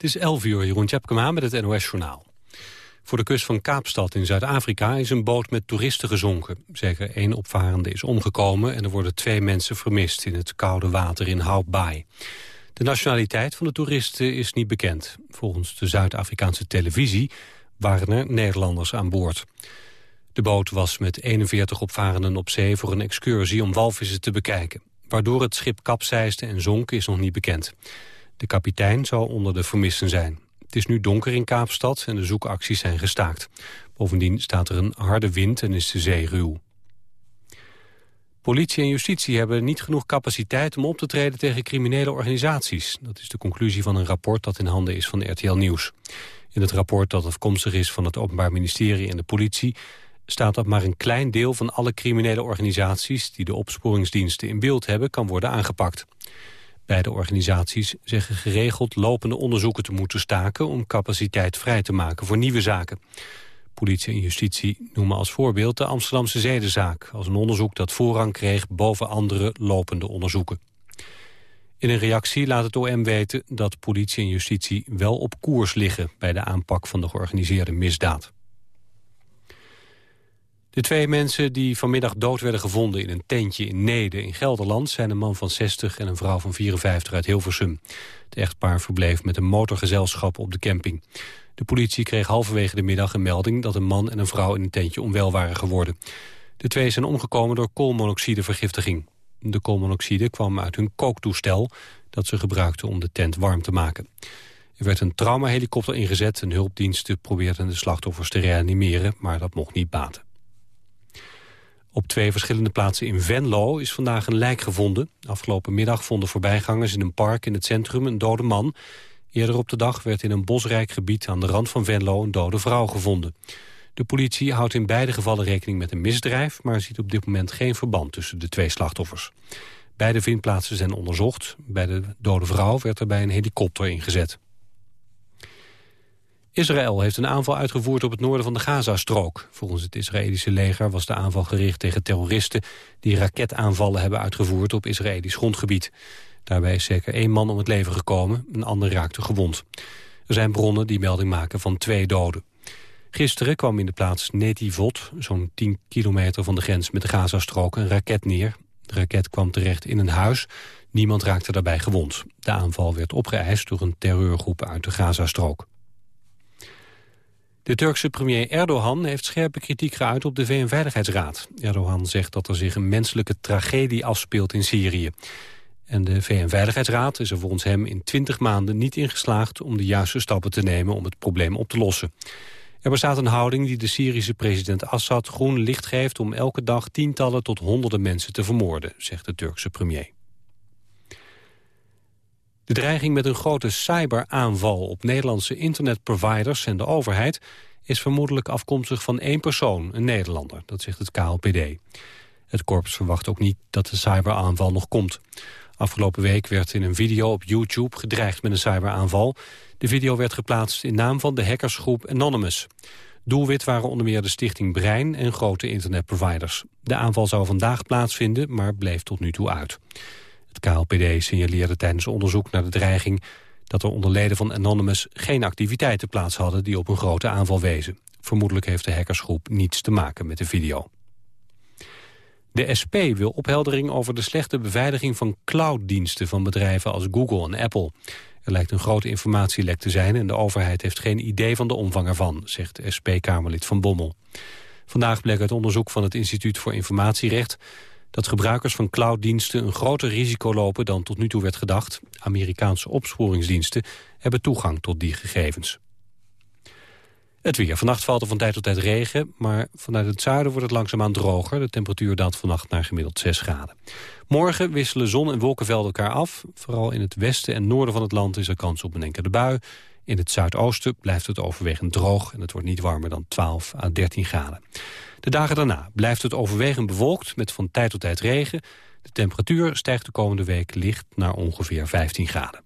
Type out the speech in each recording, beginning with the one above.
Het is 11 uur, Jeroen Tjepkema met het NOS-journaal. Voor de kust van Kaapstad in Zuid-Afrika is een boot met toeristen gezonken. Zeker één opvarende is omgekomen en er worden twee mensen vermist... in het koude water in Hope Bay. De nationaliteit van de toeristen is niet bekend. Volgens de Zuid-Afrikaanse televisie waren er Nederlanders aan boord. De boot was met 41 opvarenden op zee voor een excursie om walvissen te bekijken. Waardoor het schip kapseisde en zonk is nog niet bekend. De kapitein zou onder de vermisten zijn. Het is nu donker in Kaapstad en de zoekacties zijn gestaakt. Bovendien staat er een harde wind en is de zee ruw. Politie en justitie hebben niet genoeg capaciteit om op te treden tegen criminele organisaties. Dat is de conclusie van een rapport dat in handen is van RTL Nieuws. In het rapport dat afkomstig is van het Openbaar Ministerie en de politie... staat dat maar een klein deel van alle criminele organisaties... die de opsporingsdiensten in beeld hebben, kan worden aangepakt. Beide organisaties zeggen geregeld lopende onderzoeken te moeten staken... om capaciteit vrij te maken voor nieuwe zaken. Politie en justitie noemen als voorbeeld de Amsterdamse zedenzaak... als een onderzoek dat voorrang kreeg boven andere lopende onderzoeken. In een reactie laat het OM weten dat politie en justitie wel op koers liggen... bij de aanpak van de georganiseerde misdaad. De twee mensen die vanmiddag dood werden gevonden in een tentje in Nede in Gelderland... zijn een man van 60 en een vrouw van 54 uit Hilversum. Het echtpaar verbleef met een motorgezelschap op de camping. De politie kreeg halverwege de middag een melding dat een man en een vrouw in een tentje onwel waren geworden. De twee zijn omgekomen door koolmonoxidevergiftiging. De koolmonoxide kwam uit hun kooktoestel dat ze gebruikten om de tent warm te maken. Er werd een traumahelikopter ingezet en hulpdiensten probeerden de slachtoffers te reanimeren, maar dat mocht niet baten. Op twee verschillende plaatsen in Venlo is vandaag een lijk gevonden. Afgelopen middag vonden voorbijgangers in een park in het centrum een dode man. Eerder op de dag werd in een bosrijk gebied aan de rand van Venlo een dode vrouw gevonden. De politie houdt in beide gevallen rekening met een misdrijf... maar ziet op dit moment geen verband tussen de twee slachtoffers. Beide vindplaatsen zijn onderzocht. Bij de dode vrouw werd er bij een helikopter ingezet. Israël heeft een aanval uitgevoerd op het noorden van de Gazastrook. Volgens het Israëlische leger was de aanval gericht tegen terroristen... die raketaanvallen hebben uitgevoerd op Israëlisch grondgebied. Daarbij is zeker één man om het leven gekomen, een ander raakte gewond. Er zijn bronnen die melding maken van twee doden. Gisteren kwam in de plaats Netivot, zo'n 10 kilometer van de grens met de Gazastrook, een raket neer. De raket kwam terecht in een huis. Niemand raakte daarbij gewond. De aanval werd opgeëist door een terreurgroep uit de Gazastrook. De Turkse premier Erdogan heeft scherpe kritiek geuit op de VN-veiligheidsraad. Erdogan zegt dat er zich een menselijke tragedie afspeelt in Syrië. En de VN-veiligheidsraad is er volgens hem in 20 maanden niet ingeslaagd... om de juiste stappen te nemen om het probleem op te lossen. Er bestaat een houding die de Syrische president Assad groen licht geeft... om elke dag tientallen tot honderden mensen te vermoorden, zegt de Turkse premier. De dreiging met een grote cyberaanval op Nederlandse internetproviders en de overheid is vermoedelijk afkomstig van één persoon, een Nederlander, dat zegt het KLPD. Het korps verwacht ook niet dat de cyberaanval nog komt. Afgelopen week werd in een video op YouTube gedreigd met een cyberaanval. De video werd geplaatst in naam van de hackersgroep Anonymous. Doelwit waren onder meer de stichting Brein en grote internetproviders. De aanval zou vandaag plaatsvinden, maar bleef tot nu toe uit. Het KLPD signaleerde tijdens onderzoek naar de dreiging... dat er onder leden van Anonymous geen activiteiten plaats hadden... die op een grote aanval wezen. Vermoedelijk heeft de hackersgroep niets te maken met de video. De SP wil opheldering over de slechte beveiliging van clouddiensten van bedrijven als Google en Apple. Er lijkt een grote informatielek te zijn en de overheid heeft geen idee van de omvang ervan, zegt SP-Kamerlid Van Bommel. Vandaag bleek uit onderzoek van het Instituut voor Informatierecht dat gebruikers van clouddiensten een groter risico lopen dan tot nu toe werd gedacht. Amerikaanse opsporingsdiensten hebben toegang tot die gegevens. Het weer. Vannacht valt er van tijd tot tijd regen, maar vanuit het zuiden wordt het langzaamaan droger. De temperatuur daalt vannacht naar gemiddeld 6 graden. Morgen wisselen zon en wolkenvelden elkaar af. Vooral in het westen en noorden van het land is er kans op een enkele bui. In het zuidoosten blijft het overwegend droog en het wordt niet warmer dan 12 à 13 graden. De dagen daarna blijft het overwegend bewolkt met van tijd tot tijd regen. De temperatuur stijgt de komende week licht naar ongeveer 15 graden.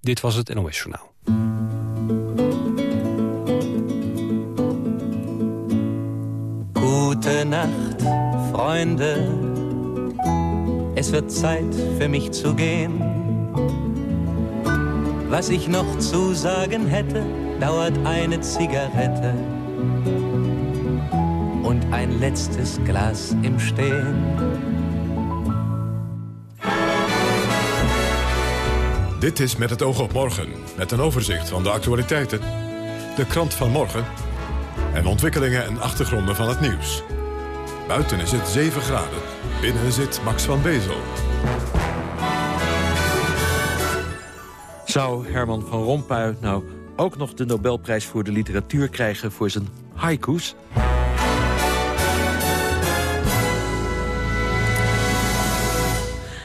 Dit was het NOS Journaal. Nacht, Freunde. Es wird Zeit für mich zu gehen. Was ich noch zu sagen hätte, dauert eine Zigarette und ein letztes Glas im Stehen. Dit is Met het oog op morgen, met een overzicht van de actualiteiten, de krant van morgen en ontwikkelingen en achtergronden van het nieuws. Buiten is het 7 graden, binnen zit Max van Bezel. Zou Herman van Rompuy nou ook nog de Nobelprijs voor de literatuur krijgen voor zijn haiku's?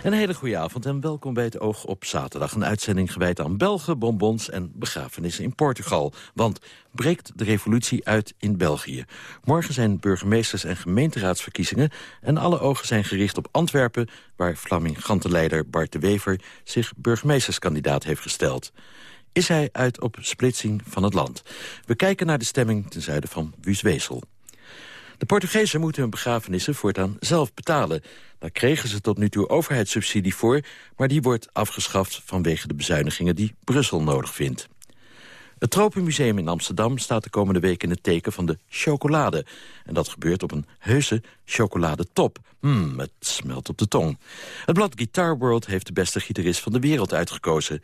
Een hele goede avond en welkom bij het Oog op Zaterdag. Een uitzending gewijd aan Belgen, bonbons en begrafenissen in Portugal. Want breekt de revolutie uit in België. Morgen zijn burgemeesters- en gemeenteraadsverkiezingen... en alle ogen zijn gericht op Antwerpen... waar Flamingantenleider Bart de Wever zich burgemeesterskandidaat heeft gesteld. Is hij uit op splitsing van het land? We kijken naar de stemming ten zuiden van Buuswezel. De Portugezen moeten hun begrafenissen voortaan zelf betalen. Daar kregen ze tot nu toe overheidssubsidie voor... maar die wordt afgeschaft vanwege de bezuinigingen die Brussel nodig vindt. Het Tropenmuseum in Amsterdam staat de komende week in het teken van de chocolade. En dat gebeurt op een heuse chocoladetop. Mmm, het smelt op de tong. Het blad Guitar World heeft de beste gitarist van de wereld uitgekozen.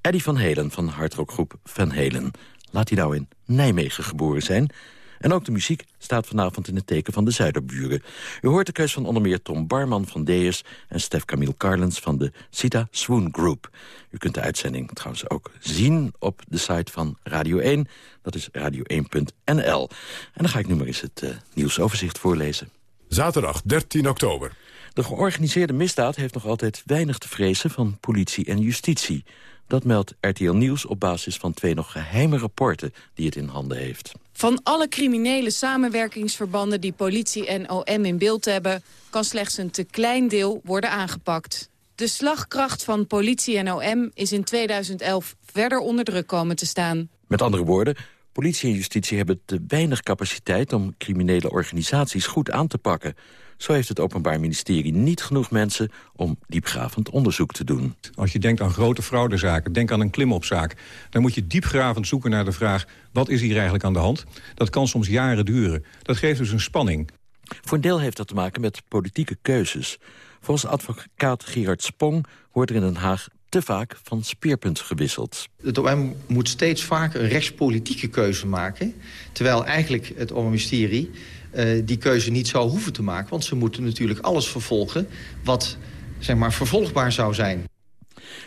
Eddie Van Helen van hardrockgroep Van Helen. Laat hij nou in Nijmegen geboren zijn... En ook de muziek staat vanavond in het teken van de Zuiderburen. U hoort de keus van onder meer Tom Barman van Deus... en Stef Camille Carlens van de Sita Swoon Group. U kunt de uitzending trouwens ook zien op de site van Radio 1. Dat is radio1.nl. En dan ga ik nu maar eens het uh, nieuwsoverzicht voorlezen. Zaterdag 13 oktober. De georganiseerde misdaad heeft nog altijd weinig te vrezen van politie en justitie. Dat meldt RTL Nieuws op basis van twee nog geheime rapporten die het in handen heeft. Van alle criminele samenwerkingsverbanden die politie en OM in beeld hebben... kan slechts een te klein deel worden aangepakt. De slagkracht van politie en OM is in 2011 verder onder druk komen te staan. Met andere woorden, politie en justitie hebben te weinig capaciteit... om criminele organisaties goed aan te pakken. Zo heeft het Openbaar Ministerie niet genoeg mensen om diepgravend onderzoek te doen. Als je denkt aan grote fraudezaken, denk aan een klimopzaak... dan moet je diepgravend zoeken naar de vraag... wat is hier eigenlijk aan de hand? Dat kan soms jaren duren. Dat geeft dus een spanning. Voor een deel heeft dat te maken met politieke keuzes. Volgens advocaat Gerard Spong wordt er in Den Haag te vaak van speerpunt gewisseld. Het OM moet steeds vaker een rechtspolitieke keuze maken... terwijl eigenlijk het OM Ministerie uh, die keuze niet zou hoeven te maken. Want ze moeten natuurlijk alles vervolgen wat zeg maar, vervolgbaar zou zijn.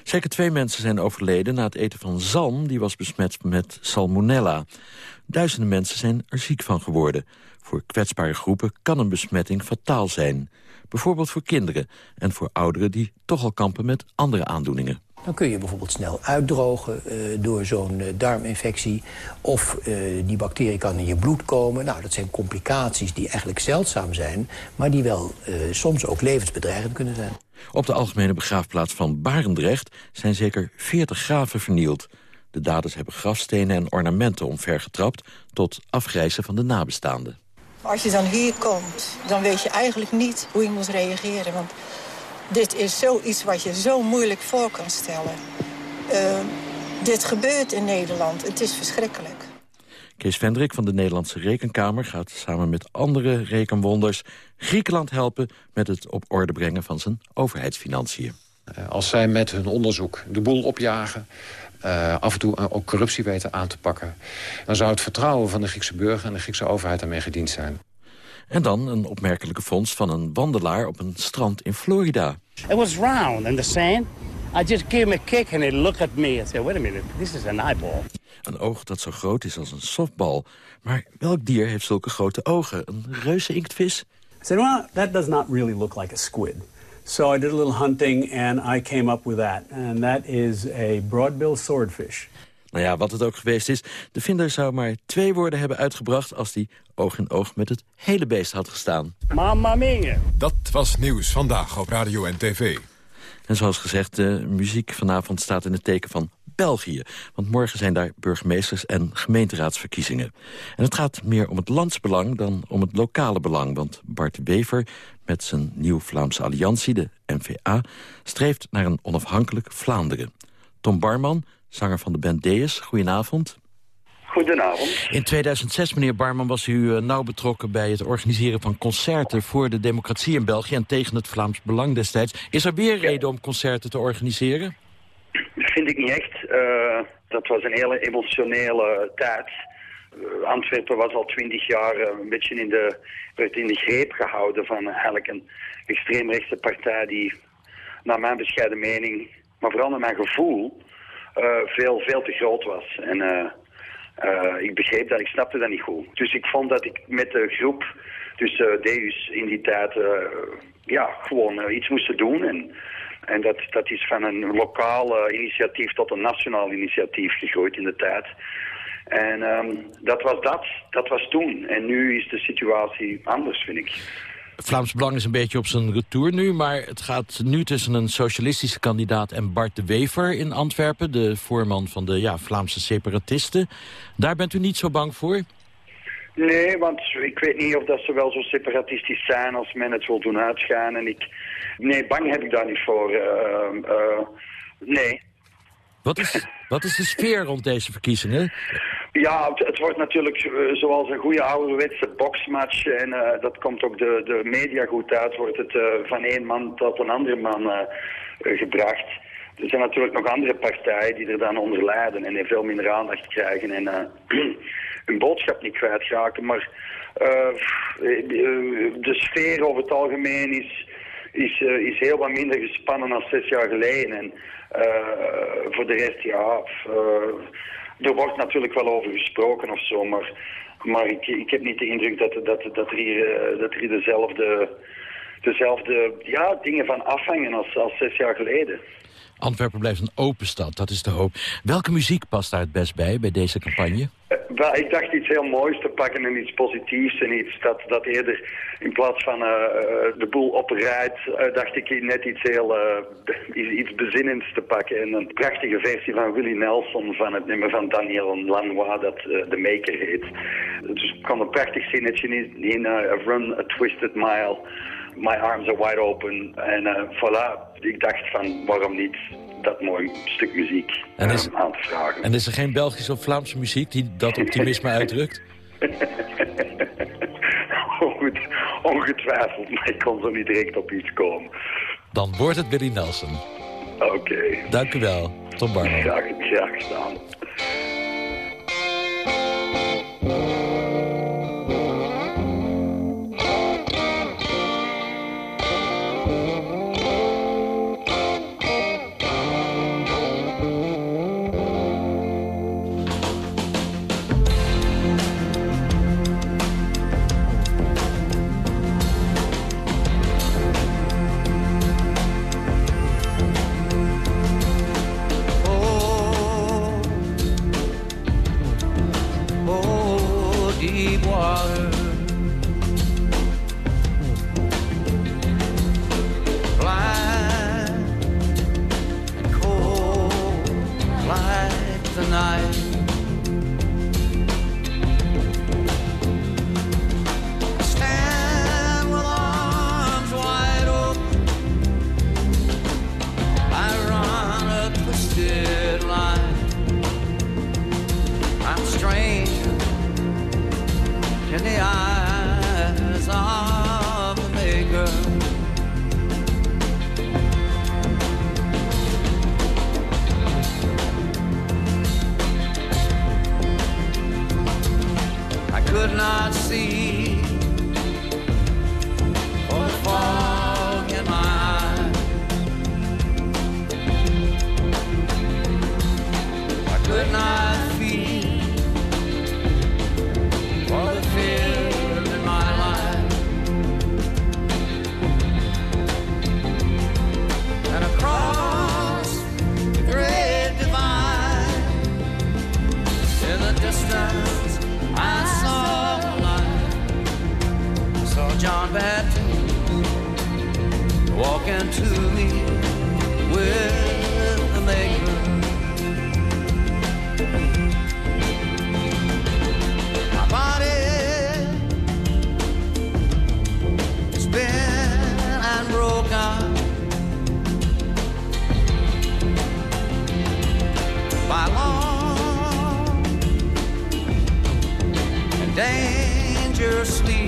Zeker twee mensen zijn overleden na het eten van zalm... die was besmet met salmonella. Duizenden mensen zijn er ziek van geworden. Voor kwetsbare groepen kan een besmetting fataal zijn. Bijvoorbeeld voor kinderen en voor ouderen die toch al kampen met andere aandoeningen. Dan kun je bijvoorbeeld snel uitdrogen uh, door zo'n uh, darminfectie. Of uh, die bacterie kan in je bloed komen. Nou, dat zijn complicaties die eigenlijk zeldzaam zijn... maar die wel soms ook levensbedreigend kunnen zijn. Op de algemene begraafplaats van Barendrecht zijn zeker 40 graven vernield. De daders hebben grafstenen en ornamenten omvergetrapt... tot afgrijzen van de nabestaanden. Als je dan hier komt, dan weet je eigenlijk niet hoe je moet reageren. Want dit is zoiets wat je zo moeilijk voor kan stellen. Uh, dit gebeurt in Nederland. Het is verschrikkelijk. Kees Vendrik van de Nederlandse Rekenkamer gaat samen met andere rekenwonders Griekenland helpen met het op orde brengen van zijn overheidsfinanciën. Eh, als zij met hun onderzoek de boel opjagen, uh, af en toe ook corruptie weten aan te pakken... dan zou het vertrouwen van de Griekse burger en de Griekse overheid daarmee gediend zijn. En dan een opmerkelijke vondst van een wandelaar op een strand in Florida. It was round in the sand. I just gave him a kick and he looked at me and said, wait a minute, this is an eyeball. Een oog dat zo groot is als een softbal. Maar welk dier heeft zulke grote ogen? Een reuze inktvis? I said, well, that does not really look like a squid. So I did a little hunting and I came up with that. And that is a broadbill swordfish. Nou ja, wat het ook geweest is, de vinder zou maar twee woorden hebben uitgebracht... als die oog in oog met het hele beest had gestaan. Mamma mia! Dat was Nieuws Vandaag op Radio en TV. En zoals gezegd, de muziek vanavond staat in het teken van België. Want morgen zijn daar burgemeesters- en gemeenteraadsverkiezingen. En het gaat meer om het landsbelang dan om het lokale belang. Want Bart Wever met zijn Nieuw Vlaamse Alliantie, de NVA... streeft naar een onafhankelijk Vlaanderen. Tom Barman zanger van de band Deus. Goedenavond. Goedenavond. In 2006, meneer Barman, was u nauw betrokken bij het organiseren van concerten... voor de democratie in België en tegen het Vlaams Belang destijds. Is er weer reden om concerten te organiseren? Dat vind ik niet echt. dat was een hele emotionele tijd. Antwerpen was al twintig jaar een beetje in de, werd in de greep gehouden van eigenlijk een extreemrechtse partij die, naar mijn bescheiden mening, maar vooral naar mijn gevoel, veel, veel te groot was. En uh, uh, ik begreep dat, ik snapte dat niet goed. Dus ik vond dat ik met de groep, dus Deus in die tijd, ja, gewoon iets moest doen. En, en dat, dat is van een lokaal initiatief tot een nationaal initiatief gegroeid in de tijd. En um, dat was dat, dat was toen. En nu is de situatie anders, vind ik. Vlaams Belang is een beetje op zijn retour nu... maar het gaat nu tussen een socialistische kandidaat en Bart de Wever in Antwerpen... de voorman van de ja, Vlaamse separatisten. Daar bent u niet zo bang voor? Nee, want ik weet niet of dat ze wel zo separatistisch zijn als men het wil doen uitgaan. En ik, nee, bang heb ik daar niet voor. Uh, uh, nee. Wat is, wat is de sfeer rond deze verkiezingen? Ja, het, wordt natuurlijk uh, zoals een goede ouderwetse boksmatch. En uh, dat komt ook de, de media goed uit. Wordt het uh, van één man tot een andere man gebracht. Er zijn natuurlijk nog andere partijen die er dan onder lijden. En veel minder aandacht krijgen. En hun boodschap niet kwijtraken. Maar de sfeer over het algemeen is, is, is heel wat minder gespannen dan zes jaar geleden. En voor de rest, ja er wordt natuurlijk wel over gesproken of zo, maar, maar ik, ik heb niet de indruk dat, dat, dat, er, hier, dat er hier dezelfde, dezelfde ja, dingen van afhangen als, als zes jaar geleden. Antwerpen blijft een open stad, dat is de hoop. Welke muziek past daar het best bij, bij deze campagne? Uh, ik dacht iets heel moois te pakken en iets positiefs en iets dat, dat eerder in plaats van uh, de boel oprijdt, dacht ik net iets heel iets bezinnends te pakken. En een prachtige versie van Willie Nelson van het nummer van Daniel Lanois dat The Maker heet. Dus ik kwam een prachtig zinnetje in, in Run a Twisted Mile my arms are wide open. En uh, voilà, ik dacht van waarom niet dat mooi stuk muziek en is, um, aan te vragen. En is er geen Belgische of Vlaamse muziek die dat optimisme uitdrukt? goed, ongetwijfeld, maar ik kon zo niet direct op iets komen. Dan wordt het Billy Nelson. Oké. Okay. Dank u wel, Tom. Graag, graag gedaan. Dangerously.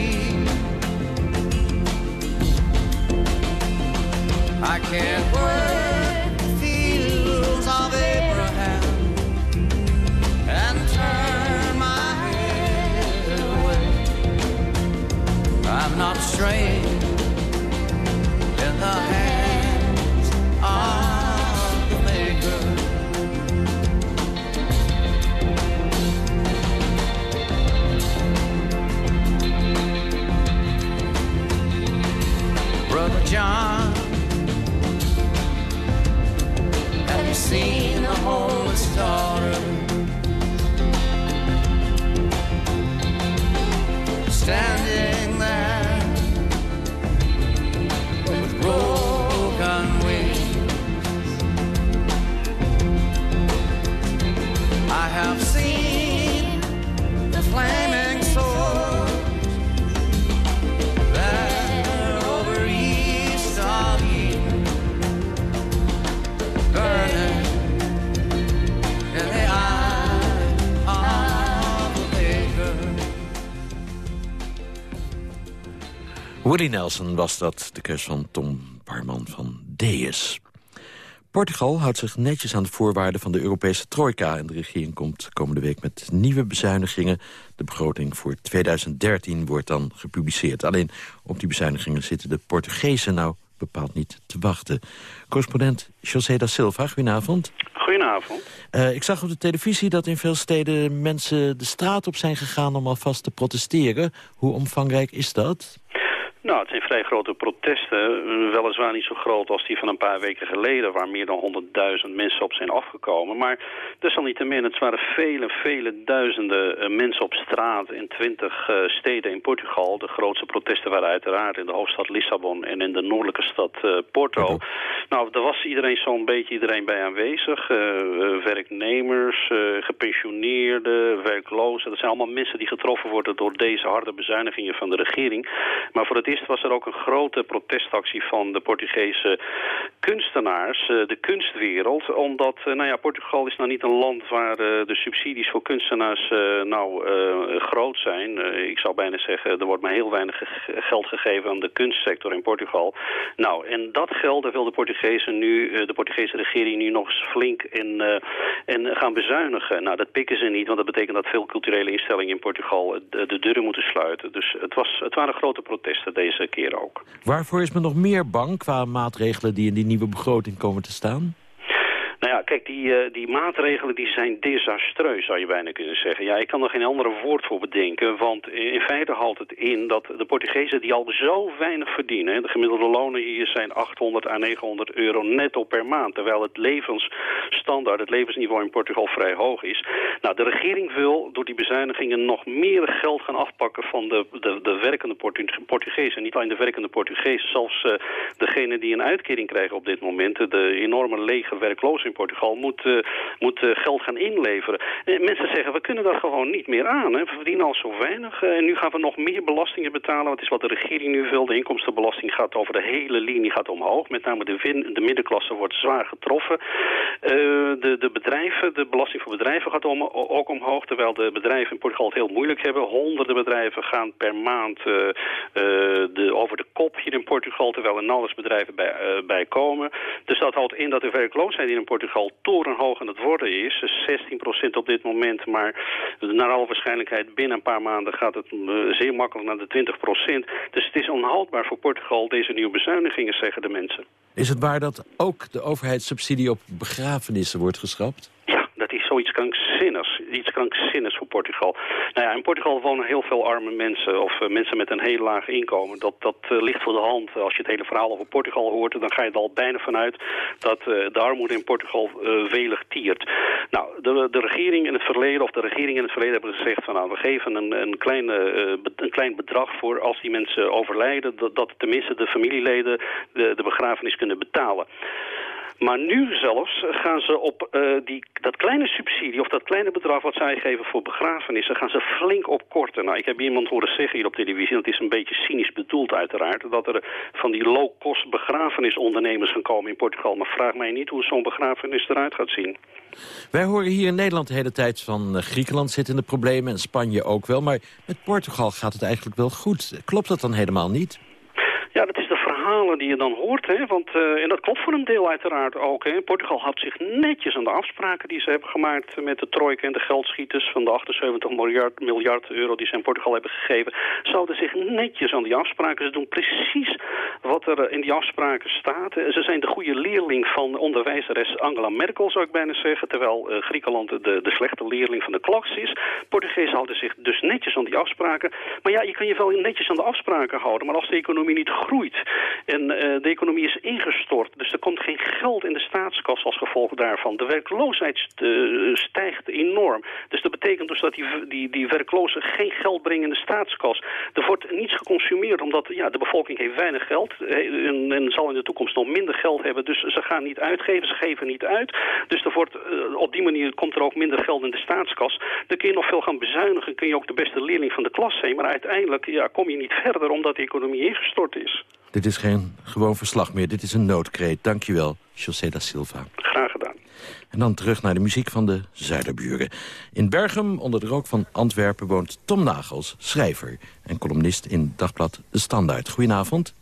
I can't work the fields of Abraham and turn my head away. I'm not straying homeless daughter? Standing Woody Nelson was dat, de keus van Tom Barman van Deus. Portugal houdt zich netjes aan de voorwaarden van de Europese trojka... en de regering komt komende week met nieuwe bezuinigingen. De begroting voor 2013 wordt dan gepubliceerd. Alleen op die bezuinigingen zitten de Portugezen nou bepaald niet te wachten. Correspondent José da Silva, goedenavond. Goedenavond. Eh, ik zag op de televisie dat in veel steden mensen de straat op zijn gegaan... om alvast te protesteren. Hoe omvangrijk is dat? Nou, het zijn vrij grote protesten. eh, Weliswaar niet zo groot als die van een paar weken geleden... waar meer dan 100.000 mensen op zijn afgekomen. Maar desalniettemin, het waren vele, vele duizenden eh, mensen op straat... in twintig eh, steden in Portugal. De grootste protesten waren uiteraard in de hoofdstad Lissabon... en in de noordelijke stad Porto. Nou, daar was iedereen zo'n beetje iedereen bij aanwezig. Werknemers, gepensioneerden, werklozen. Dat zijn allemaal mensen die getroffen worden door deze harde bezuinigingen van de regering. Maar voor het was er ook een grote protestactie van de Portugese kunstenaars, eh, de kunstwereld. Omdat, eh, nou ja, Portugal is nou niet een land waar eh, de subsidies voor kunstenaars nou groot zijn. Ik zou bijna zeggen, er wordt maar heel weinig ge- geld gegeven aan de kunstsector in Portugal. Nou, en dat geld, daar wil de Portugese nu, de Portugese regering nu nog eens flink in, en gaan bezuinigen. Nou, dat pikken ze niet, want dat betekent dat veel culturele instellingen in Portugal de, de deuren moeten sluiten. Dus het, was, het waren grote protesten ook. Waarvoor is men nog meer bang qua maatregelen die in die nieuwe begroting komen te staan? Nou ja, kijk, die, eh, die maatregelen die zijn desastreus, zou je bijna kunnen zeggen. Ja, ik kan er geen andere woord voor bedenken, want in feite houdt het in dat de Portugezen die al zo weinig verdienen, de gemiddelde lonen hier zijn 800 à 900 euro netto per maand, terwijl het levensstandaard, het levensniveau in Portugal vrij hoog is. Nou, de regering wil door die bezuinigingen nog meer geld gaan afpakken van de, de, de werkende Portu Portugezen. Niet alleen de werkende Portugezen, zelfs uh, degene die een uitkering krijgen op dit moment, de enorme lege werklozen in Portugal, moet, uh, moet uh, geld gaan inleveren. En mensen zeggen, we kunnen dat gewoon niet meer aan. Hè. We verdienen al zo weinig en nu gaan we nog meer belastingen betalen. Dat is wat de regering nu wil. De inkomstenbelasting gaat over de hele linie gaat omhoog. Met name de, de middenklasse wordt zwaar getroffen. de, de bedrijven, de belasting voor bedrijven gaat ook omhoog. Terwijl de bedrijven in Portugal het heel moeilijk hebben. Honderden bedrijven gaan per maand de, over de kop hier in Portugal. Terwijl er nauwelijks bedrijven bij, bij komen. Dus dat houdt in dat de werkloosheid in Portugal torenhoog aan het worden is. 16% op dit moment, maar naar alle waarschijnlijkheid binnen een paar maanden gaat het zeer makkelijk naar de 20%. Dus het is onhoudbaar voor Portugal deze nieuwe bezuinigingen, zeggen de mensen. Is het waar dat ook de overheidssubsidie op begrafenissen wordt geschrapt? Dat is zoiets krankzinnigs. Iets krankzinnigs voor Portugal. Nou ja, in Portugal wonen heel veel arme mensen of uh, mensen met een heel laag inkomen. Dat, dat uh, ligt voor de hand. Als je het hele verhaal over Portugal hoort, dan ga je er al bijna vanuit dat de armoede in Portugal welig tiert. Nou, de, de regering in het verleden, of de regering in het verleden hebben gezegd van nou, we geven een, een, kleine, een klein bedrag voor als die mensen overlijden, dat, dat tenminste de familieleden de, de begrafenis kunnen betalen. Maar nu zelfs gaan ze op uh, die, dat kleine subsidie of dat kleine bedrag wat zij geven voor begrafenissen, gaan ze flink opkorten. Nou, ik heb iemand horen zeggen hier op televisie, dat is een beetje cynisch bedoeld uiteraard, dat er van die low-cost begrafenisondernemers gaan komen in Portugal. Maar vraag mij niet hoe zo'n begrafenis eruit gaat zien. Wij horen hier in Nederland de hele tijd van uh, Griekenland zit in de problemen en Spanje ook wel. Maar met Portugal gaat het eigenlijk wel goed. Klopt dat dan helemaal niet? Ja, dat is verhalen die je dan hoort. Hè? Want, uh, en dat klopt voor een deel uiteraard ook. Hè? Portugal houdt zich netjes aan de afspraken die ze hebben gemaakt... met de trojka en de geldschieters van de 78 miljard, miljard euro... die ze in Portugal hebben gegeven. Ze houden zich netjes aan die afspraken. Ze doen precies wat er in die afspraken staat. Ze zijn de goede leerling van onderwijzeres Angela Merkel, zou ik bijna zeggen... terwijl uh, Griekenland de, de slechte leerling van de klas is. Portugezen houden zich dus netjes aan die afspraken. Maar ja, je kan je wel netjes aan de afspraken houden... maar als de economie niet groeit en uh, de economie is ingestort. Dus er komt geen geld in de staatskas als gevolg daarvan. De werkloosheid uh, stijgt enorm. Dus dat betekent dus dat die, die, die werklozen geen geld brengen in de staatskas. Er wordt niets geconsumeerd omdat ja, de bevolking heeft weinig geld en, en zal in de toekomst nog minder geld hebben. Dus ze gaan niet uitgeven, ze geven niet uit. Dus er wordt, op die manier komt er ook minder geld in de staatskas. Dan kun je nog veel gaan bezuinigen, kun je ook de beste leerling van de klas zijn. Maar uiteindelijk ja, kom je niet verder omdat de economie ingestort is. Dit is geen gewoon verslag meer. Dit is een noodkreet. Dankjewel, José da Silva. Graag gedaan. En dan terug naar de muziek van de Zuiderburen. In Berghem, onder de rook van Antwerpen, woont Tom Nagels, schrijver... en columnist in Dagblad De Standaard. Goedenavond.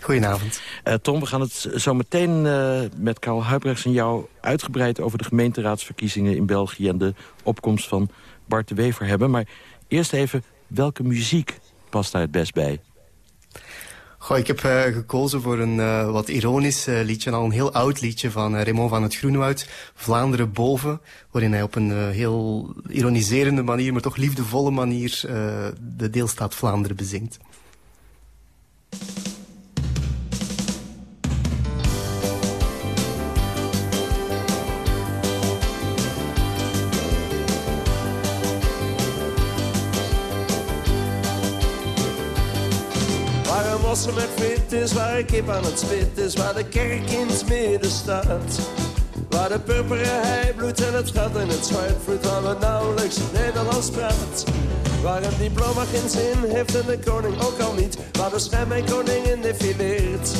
Goedenavond. Uh, Tom, we gaan het zo meteen uh, met Karel Huibrechts en jou... uitgebreid over de gemeenteraadsverkiezingen in België... en de opkomst van Bart de Wever hebben. Maar eerst even, welke muziek past daar het best bij? Goh, ik heb uh, gekozen voor een uh, wat ironisch uh, liedje, al een heel oud liedje van Raymond van het Groenwoud, Vlaanderen boven, waarin hij op een heel ironiserende manier, maar toch liefdevolle manier de deelstaat Vlaanderen bezingt. Wassen met fit is, waar een kip aan het spit is, waar de kerk in het midden staat. Waar de purperen hei bloedt en het gat in het zwart vloeit, waar we nauwelijks Nederlands praat. Waar een diploma geen zin heeft en de koning ook al niet, waar de stem mijn koningin defileert.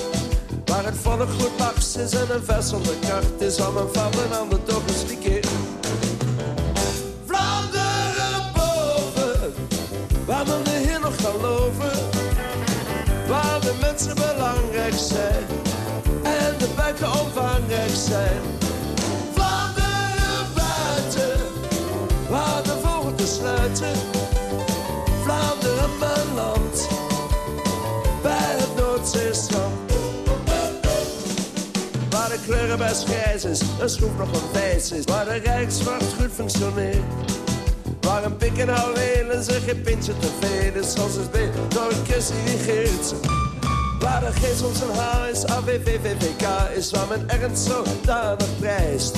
Waar het volk goed laks is en een vers zonder kracht is, waar mijn vader aan de toch is mensen belangrijk zijn en de buiken omvangrijk zijn. Vlaanderen buiten, waar de vogels te sluiten. Vlaanderen mijn land, bij het Noordzeestrand. Waar de kleuren best grijs is, een schroef nog een wijs is. Waar de rijkswacht goed functioneert. Waar een pik en houwelen zich geen pintje te veel is. Zoals het beter door een die geert. Waar de geest om zijn haar is, is. Waar men ernst zodanig prijst.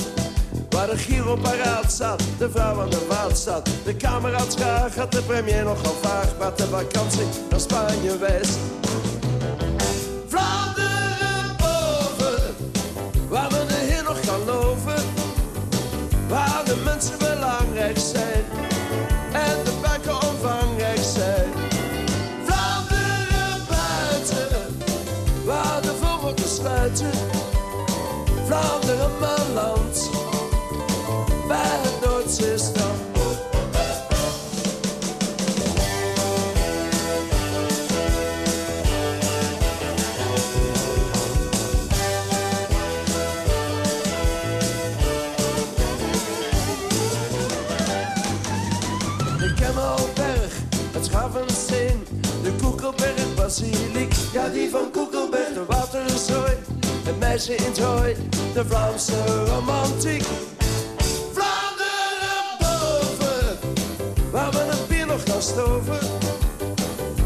Waar de Giro paraat staat, de vrouw aan de vaat staat. De kameraad graag gaat de premier nogal vaag. Wat de vakantie naar Spanje wijst. Ja, die van Koekelberg, de waterzooi, het meisje in het hooi, de Vlaamse romantiek. Vlaanderen boven, waar we een bier nog gaan stoven,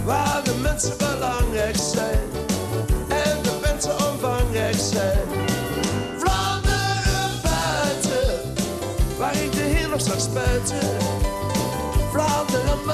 waar de mensen belangrijk zijn en de mensen omvangrijk zijn. Vlaanderen buiten, waar ik de heer nog zag spuiten. Vlaanderen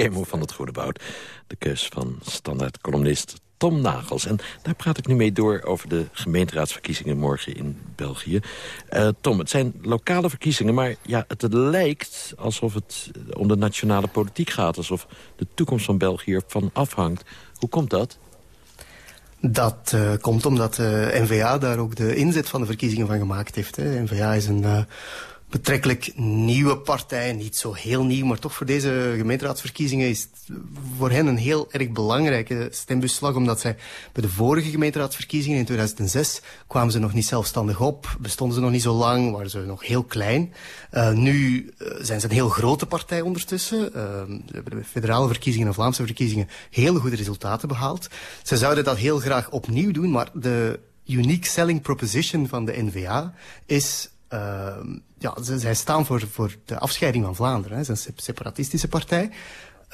Remo van het Goede Bout. De keus van standaard-columnist Tom Nagels. En daar praat ik nu mee door over de gemeenteraadsverkiezingen morgen in België. Uh, Tom, het zijn lokale verkiezingen, maar ja, het lijkt alsof het om de nationale politiek gaat. Alsof de toekomst van België ervan afhangt. Hoe komt dat? Dat uh, komt omdat de uh, N-VA daar ook de inzet van de verkiezingen van gemaakt heeft. Hè. N-VA is een betrekkelijk nieuwe partij. Niet zo heel nieuw, maar toch voor deze gemeenteraadsverkiezingen is voor hen een heel erg belangrijke stembusslag. Omdat zij bij de vorige gemeenteraadsverkiezingen in 2006 kwamen ze nog niet zelfstandig op. Bestonden ze nog niet zo lang, waren ze nog heel klein. Uh, nu uh, zijn ze een heel grote partij ondertussen. Uh, ze hebben de federale verkiezingen en Vlaamse verkiezingen hele goede resultaten behaald. Ze zouden dat heel graag opnieuw doen, maar de unique selling proposition van de NVA is uh, ja, zij staan voor, voor de afscheiding van Vlaanderen. Hè. Ze is een separatistische partij.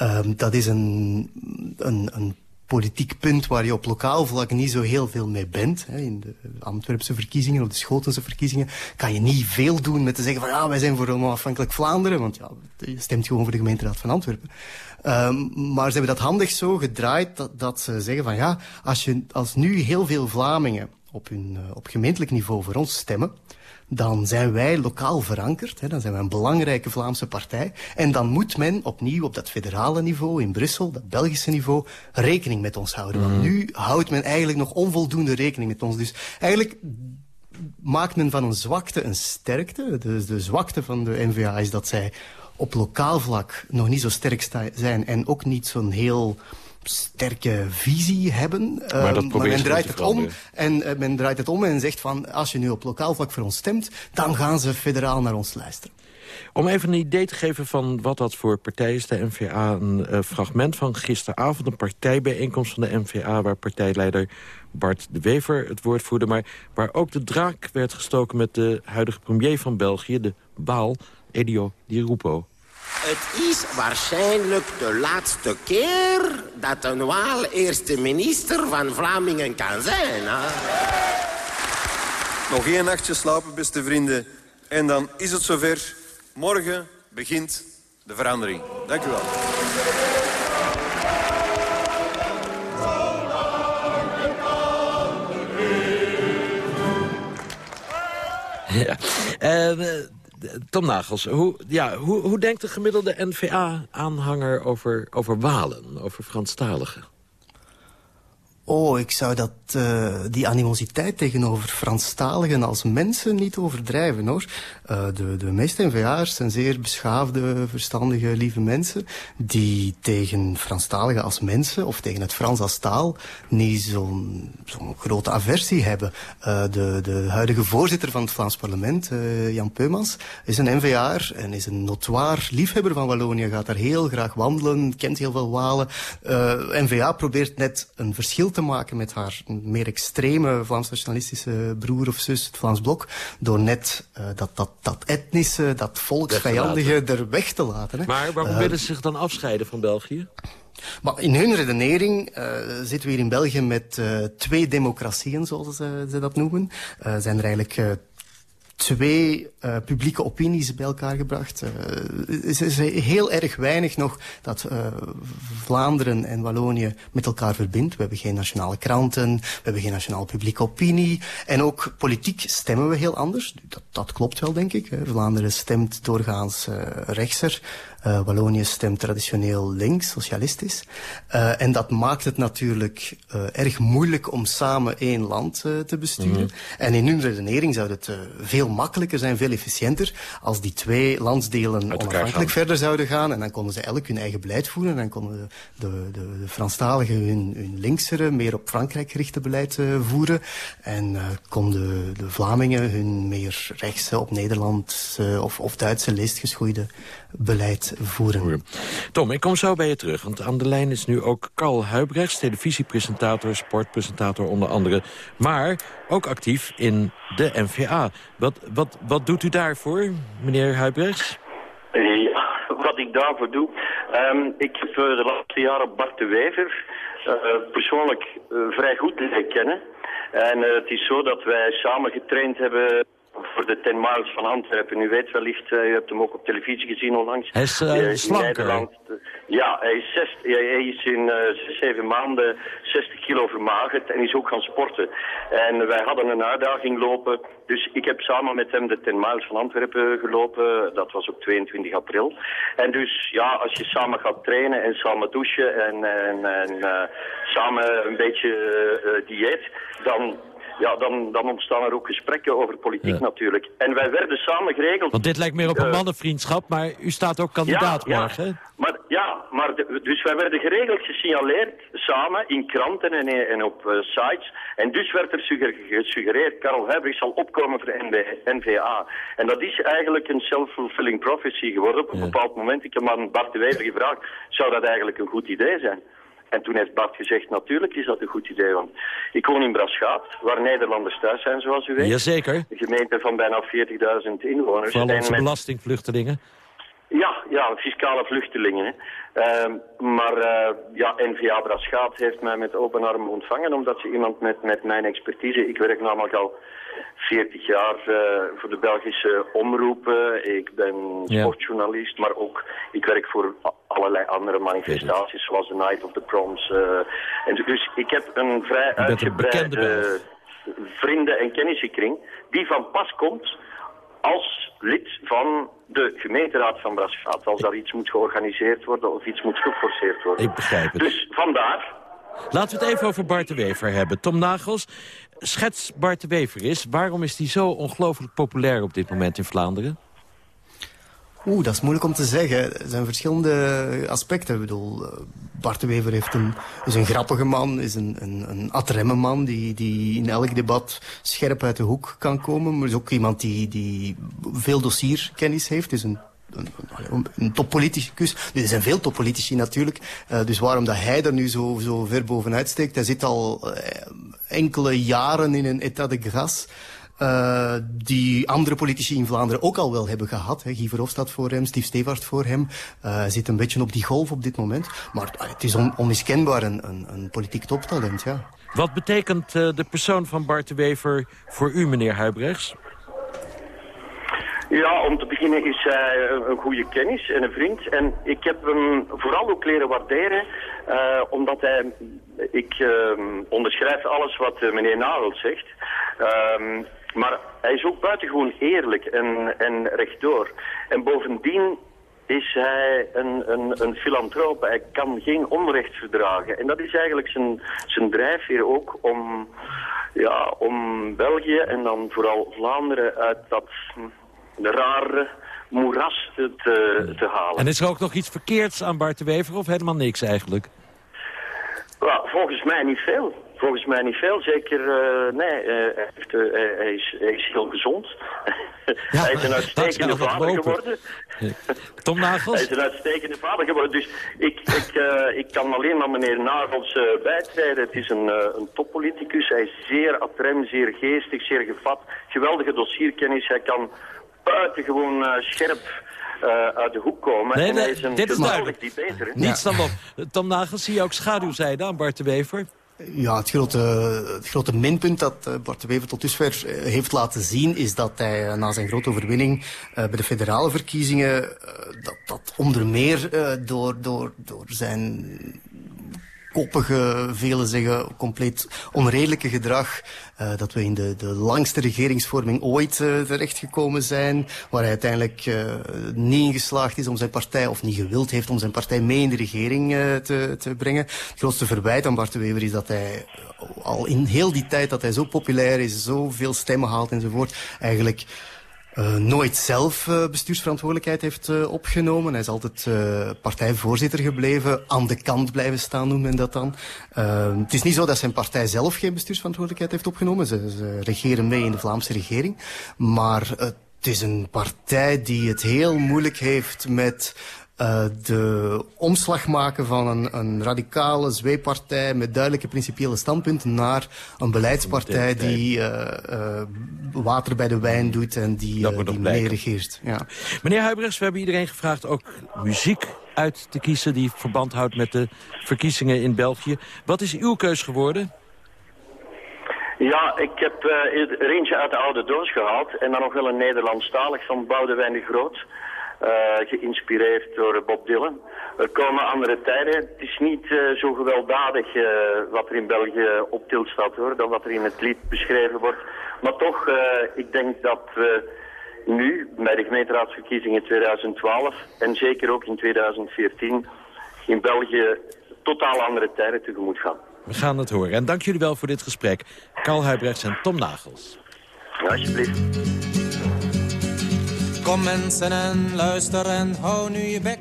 Uh, dat is een, een, een politiek punt waar je op lokaal vlak niet zo heel veel mee bent. Hè. In de Antwerpse verkiezingen of de Schotense verkiezingen kan je niet veel doen met te zeggen van ja, wij zijn voor onafhankelijk Vlaanderen. Want ja, je stemt gewoon voor de gemeenteraad van Antwerpen. Um, maar ze hebben dat handig zo gedraaid dat, dat ze zeggen van ja, als, je, als nu heel veel Vlamingen op, hun, uh, op gemeentelijk niveau voor ons stemmen dan zijn wij lokaal verankerd. Hè, dan zijn wij een belangrijke Vlaamse partij. En dan moet men opnieuw op dat federale niveau in Brussel, dat Belgische niveau, rekening met ons houden. Mm. Want nu houdt men eigenlijk nog onvoldoende rekening met ons. Dus eigenlijk maakt men van een zwakte een sterkte. Dus de zwakte van de NVA is dat zij op lokaal vlak nog niet zo sterk zijn en ook niet zo'n heel sterke visie hebben. Maar, dat maar men draait het om en uh, men draait het om en zegt van als je nu op lokaal vlak voor ons stemt, dan gaan ze federaal naar ons luisteren. Om even een idee te geven van wat dat voor partij is, de NVA... een uh, fragment van gisteravond, een partijbijeenkomst van de NVA... waar partijleider Bart de Wever het woord voerde... maar waar ook de draak werd gestoken met de huidige premier van België... de Baal, Edio Di Rupo. Het is waarschijnlijk de laatste keer dat een Waal eerste minister van Vlamingen kan zijn. Hè? Nog één nachtje slapen, beste vrienden. En dan is het zover. Morgen begint de verandering. Dank u wel. Ja. Uh, Tom Nagels, hoe, ja, hoe, hoe denkt de gemiddelde NVA-aanhanger over, over Walen, over Franstaligen? Oh, ik zou dat, uh, die animositeit tegenover Franstaligen als mensen niet overdrijven, hoor. Uh, de, de meeste NVA'ers zijn zeer beschaafde, verstandige, lieve mensen... die tegen Franstaligen als mensen of tegen het Frans als taal... niet zo'n zo grote aversie hebben. Uh, de, de huidige voorzitter van het Vlaams parlement, Jan Peumans... is een NVA'er en is een notoir liefhebber van Wallonië. Gaat daar heel graag wandelen, kent heel veel Walen. NVA probeert net een verschil te maken met haar meer extreme Vlaams-nationalistische broer of zus, het Vlaams Blok, door net uh, dat, dat, dat etnische, dat volksvijandige er weg te laten. Hè. Maar waarom uh, willen ze zich dan afscheiden van België? Maar in hun redenering uh, zitten we hier in België met uh, twee democratieën, zoals ze, ze dat noemen. Uh, zijn er eigenlijk twee uh, publieke opinies bij elkaar gebracht. Uh, het is heel erg weinig nog dat uh, Vlaanderen en Wallonië met elkaar verbindt. We hebben geen nationale kranten, we hebben geen nationale publieke opinie. En ook politiek stemmen we heel anders. Dat, dat klopt wel, denk ik. Vlaanderen stemt doorgaans rechtser. Uh, Wallonië stemt traditioneel links, socialistisch. Uh, en dat maakt het natuurlijk uh, erg moeilijk om samen één land te besturen. Mm -hmm. En in hun redenering zou het veel makkelijker zijn, veel efficiënter, als die twee landsdelen onafhankelijk verder zouden gaan. En dan konden ze elk hun eigen beleid voeren. En dan konden de, de, de, de Franstaligen hun, hun linksere, meer op Frankrijk gerichte beleid voeren. En konden de Vlamingen hun meer rechtse, op Nederland of, of Duitse leest geschoeide beleid voeren. Tom, ik kom zo bij je terug, want aan de lijn is nu ook Carl Huibrechts... televisiepresentator, sportpresentator onder andere... maar ook actief in de NVA. Wat, wat, wat doet u daarvoor, meneer Huibrechts? Ja, wat ik daarvoor doe... Um, ik heb de laatste jaren Bart de Wever uh, persoonlijk uh, vrij goed leren kennen... En uh, het is zo dat wij samen getraind hebben voor de 10 miles van Antwerpen. U weet wellicht, uh, u hebt hem ook op televisie gezien onlangs. Hij is uh, slanker. Ja, hij is, zes, hij is in zeven maanden 60 kilo vermagerd en is ook gaan sporten. En wij hadden een uitdaging lopen, dus ik heb samen met hem de 10 miles van Antwerpen gelopen. Dat was op 22 april. En dus ja, als je samen gaat trainen en samen douchen en, en, en samen een beetje dieet, dan ja, dan, dan ontstaan er ook gesprekken over politiek natuurlijk. En wij werden samen geregeld... Want dit lijkt meer op een uh, mannenvriendschap, maar u staat ook kandidaat ja, morgen. Ja, maar, ja, maar de, dus wij werden geregeld gesignaleerd samen in kranten en, en op uh, sites. En dus werd er gesuggereerd, Karel Huibrecht zal opkomen voor de NVA. En dat is eigenlijk een self-fulfilling prophecy geworden. Op een bepaald moment, ik heb aan Bart de Wever gevraagd, zou dat eigenlijk een goed idee zijn? En toen heeft Bart gezegd, natuurlijk is dat een goed idee. Want ik woon in Braschaat, waar Nederlanders thuis zijn, zoals u weet. Jazeker. Een gemeente van bijna 40.000 inwoners. Vooral onze met... belastingvluchtelingen. Ja, ja, fiscale vluchtelingen. Uh, maar uh, ja, NVA Braschaat heeft mij met open armen ontvangen, omdat ze iemand met, met mijn expertise, ik werk namelijk al 40 jaar uh, voor de Belgische omroepen. Ik ben sportjournalist, maar ook ik werk voor allerlei andere manifestaties, zoals de Night of the Proms. Uh, en dus ik heb een vrij uitgebreide vrienden- en kennissenkring die van pas komt als lid van de gemeenteraad van Braschaat. Als daar iets moet georganiseerd worden of iets moet geforceerd worden. Ik begrijp het. Dus vandaar... Laten we het even over Bart de Wever hebben. Tom Nagels, schets Bart de Wever is. Waarom is hij zo ongelooflijk populair op dit moment in Vlaanderen? Oeh, dat is moeilijk om te zeggen. Er zijn verschillende aspecten. Ik bedoel, Bart de Wever heeft een, is een grappige man, is een, een, een adremme man... Die, die in elk debat scherp uit de hoek kan komen. Maar is ook iemand die, die veel dossierkennis heeft. Is een een, een, toppoliticus. Er zijn veel toppolitici natuurlijk. Uh, dus waarom dat hij er nu zo, zo ver bovenuit steekt. Hij zit al uh, enkele jaren in een état de grâce. Uh, die andere politici in Vlaanderen ook al wel hebben gehad. Hè. Guy Verhofstadt voor hem, Steve Stevaart voor hem. Uh, zit een beetje op die golf op dit moment. Maar het is on, onmiskenbaar een, een, een politiek toptalent, ja. Wat betekent de persoon van Bart de Wever voor u, meneer Huibrechts? Ja, om te beginnen is hij een goede kennis en een vriend. En ik heb hem vooral ook leren waarderen, uh, omdat hij... Ik uh, onderschrijf alles wat uh, meneer Nagel zegt. Uh, maar hij is ook buitengewoon eerlijk en, en rechtdoor. En bovendien is hij een, een, een filantroop. Hij kan geen onrecht verdragen. En dat is eigenlijk zijn, zijn drijfveer ook om, ja, om België en dan vooral Vlaanderen uit dat rare moeras te, te halen. En is er ook nog iets verkeerds aan Bart de Wever of helemaal niks eigenlijk? Ja, volgens mij niet veel. Volgens mij niet veel. Zeker, uh, nee, uh, hij, heeft, uh, hij, is, hij is heel gezond. Ja, hij is een uitstekende vader geworden. Tom Nagels? hij is een uitstekende vader geworden. Dus ik, ik, ik kan alleen maar meneer Nagels bijtreden. Het is een, een toppoliticus. Hij is zeer atrem, zeer geestig, zeer gevat. Geweldige dossierkennis. Hij kan buitengewoon uh, scherp uh, uit de hoek komen. Nee, en nee, hij is een dit is duidelijk. die beter. Niets dan nog. Tom Nagels, zie je ook schaduwzijde aan Bart de Wever? Ja, het grote, het grote minpunt dat Bart de Wever tot dusver heeft laten zien... is dat hij na zijn grote overwinning bij de federale verkiezingen... dat, dat onder meer door, door, door zijn koppige, velen zeggen compleet onredelijke gedrag. Uh, dat we in de, de langste regeringsvorming ooit uh, terechtgekomen zijn. Waar hij uiteindelijk uh, niet ingeslaagd is om zijn partij, of niet gewild heeft om zijn partij mee in de regering te, te brengen. Het grootste verwijt aan Bart de Wever is dat hij al in heel die tijd dat hij zo populair is, zoveel stemmen haalt enzovoort, eigenlijk uh, nooit zelf uh, bestuursverantwoordelijkheid heeft uh, opgenomen. Hij is altijd partijvoorzitter gebleven, aan de kant blijven staan noemt men dat dan. het is niet zo dat zijn partij zelf geen bestuursverantwoordelijkheid heeft opgenomen. Ze, ze regeren mee in de Vlaamse regering. Maar het is een partij die het heel moeilijk heeft met uh, de omslag maken van een, een radicale zweepartij met duidelijke principiële standpunten naar een beleidspartij die uh, uh, water bij de wijn doet en die, die mee regeert. Ja. Meneer Huibrechts, we hebben iedereen gevraagd ook muziek uit te kiezen die verband houdt met de verkiezingen in België. Wat is uw keus geworden? Ja, ik heb uh, er eentje uit de oude doos gehaald. En dan nog wel een Nederlandstalig van Boudewijn de Groot. Uh, geïnspireerd door Bob Dylan. Er komen andere tijden. Het is niet uh, zo gewelddadig wat er in België op til staat hoor. Dan wat er in het lied beschreven wordt. Maar toch, ik denk dat we nu, bij de gemeenteraadsverkiezingen 2012 en zeker ook in 2014, in België totaal andere tijden tegemoet gaan. We gaan het horen. En dank jullie wel voor dit gesprek. Karl Huibrechts en Tom Nagels. Alsjeblieft. Kom mensen en luister en hou nu je bek.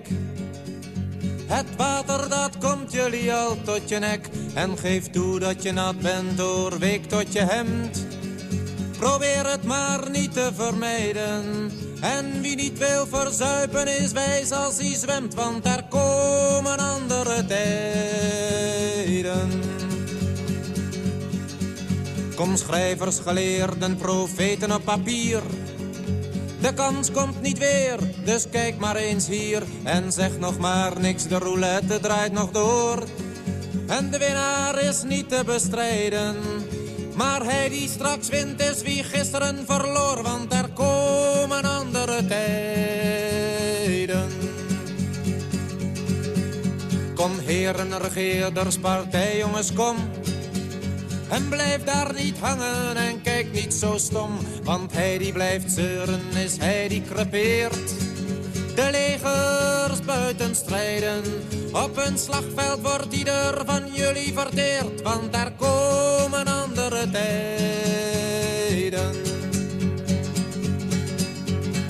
Het water dat komt jullie al tot je nek. En geef toe dat je nat bent doorweek tot je hemd. Probeer het maar niet te vermijden. En wie niet wil verzuipen is wijs als hij zwemt, want er komen andere tijden. Kom schrijvers, geleerden, profeten op papier. De kans komt niet weer, dus kijk maar eens hier. En zeg nog maar niks, de roulette draait nog door. En de winnaar is niet te bestrijden. Maar hij die straks wint is wie gisteren verloor, want er komen andere tijden. Kom heren, regeerders, partijjongens, kom. En blijf daar niet hangen en kijk niet zo stom, want hij die blijft zeuren is hij die crepeert. De legers buiten strijden, op een slagveld wordt ieder van jullie verteerd, want daar komen andere tijden.